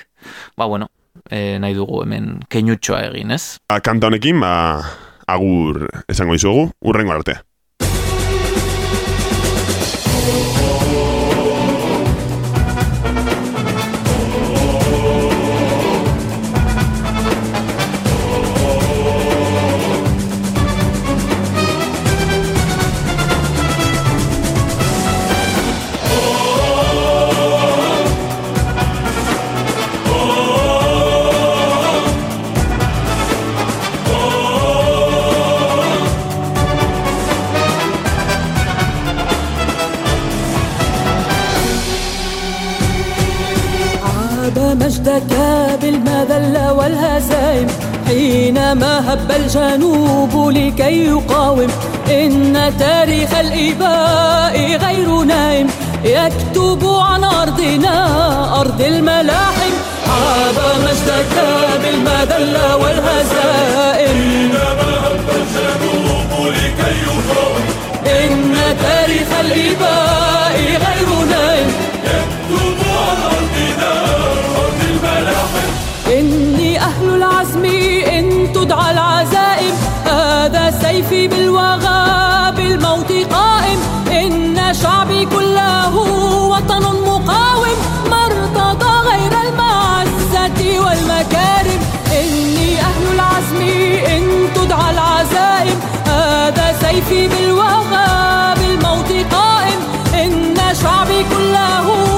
ba, bueno, e, nahi dugu hemen keinutxoa egin, ez? Kanta honekin, ba, agur esango dizugu, urrengo arte. مجدك بالمذلة والهزائم. حينما هب الجنوب لكي يقاوم إن تاريخ الإباء غير نائم يكتب عن أرضنا أرض الملاحم. عاد مجدك بالمذلة والهزائم. إن تاريخ الإباء غير نائم العزم إن تدعى العزائم هذا سيفي بالوغى بالموت قائم. إن شعبي كله وطن مقاوم ما ارتضى غير المعزة والمكارم. إني أهل العزم إن تدعى العزائم هذا سيفي بالوغى بالموت قائم. إن شعبي كله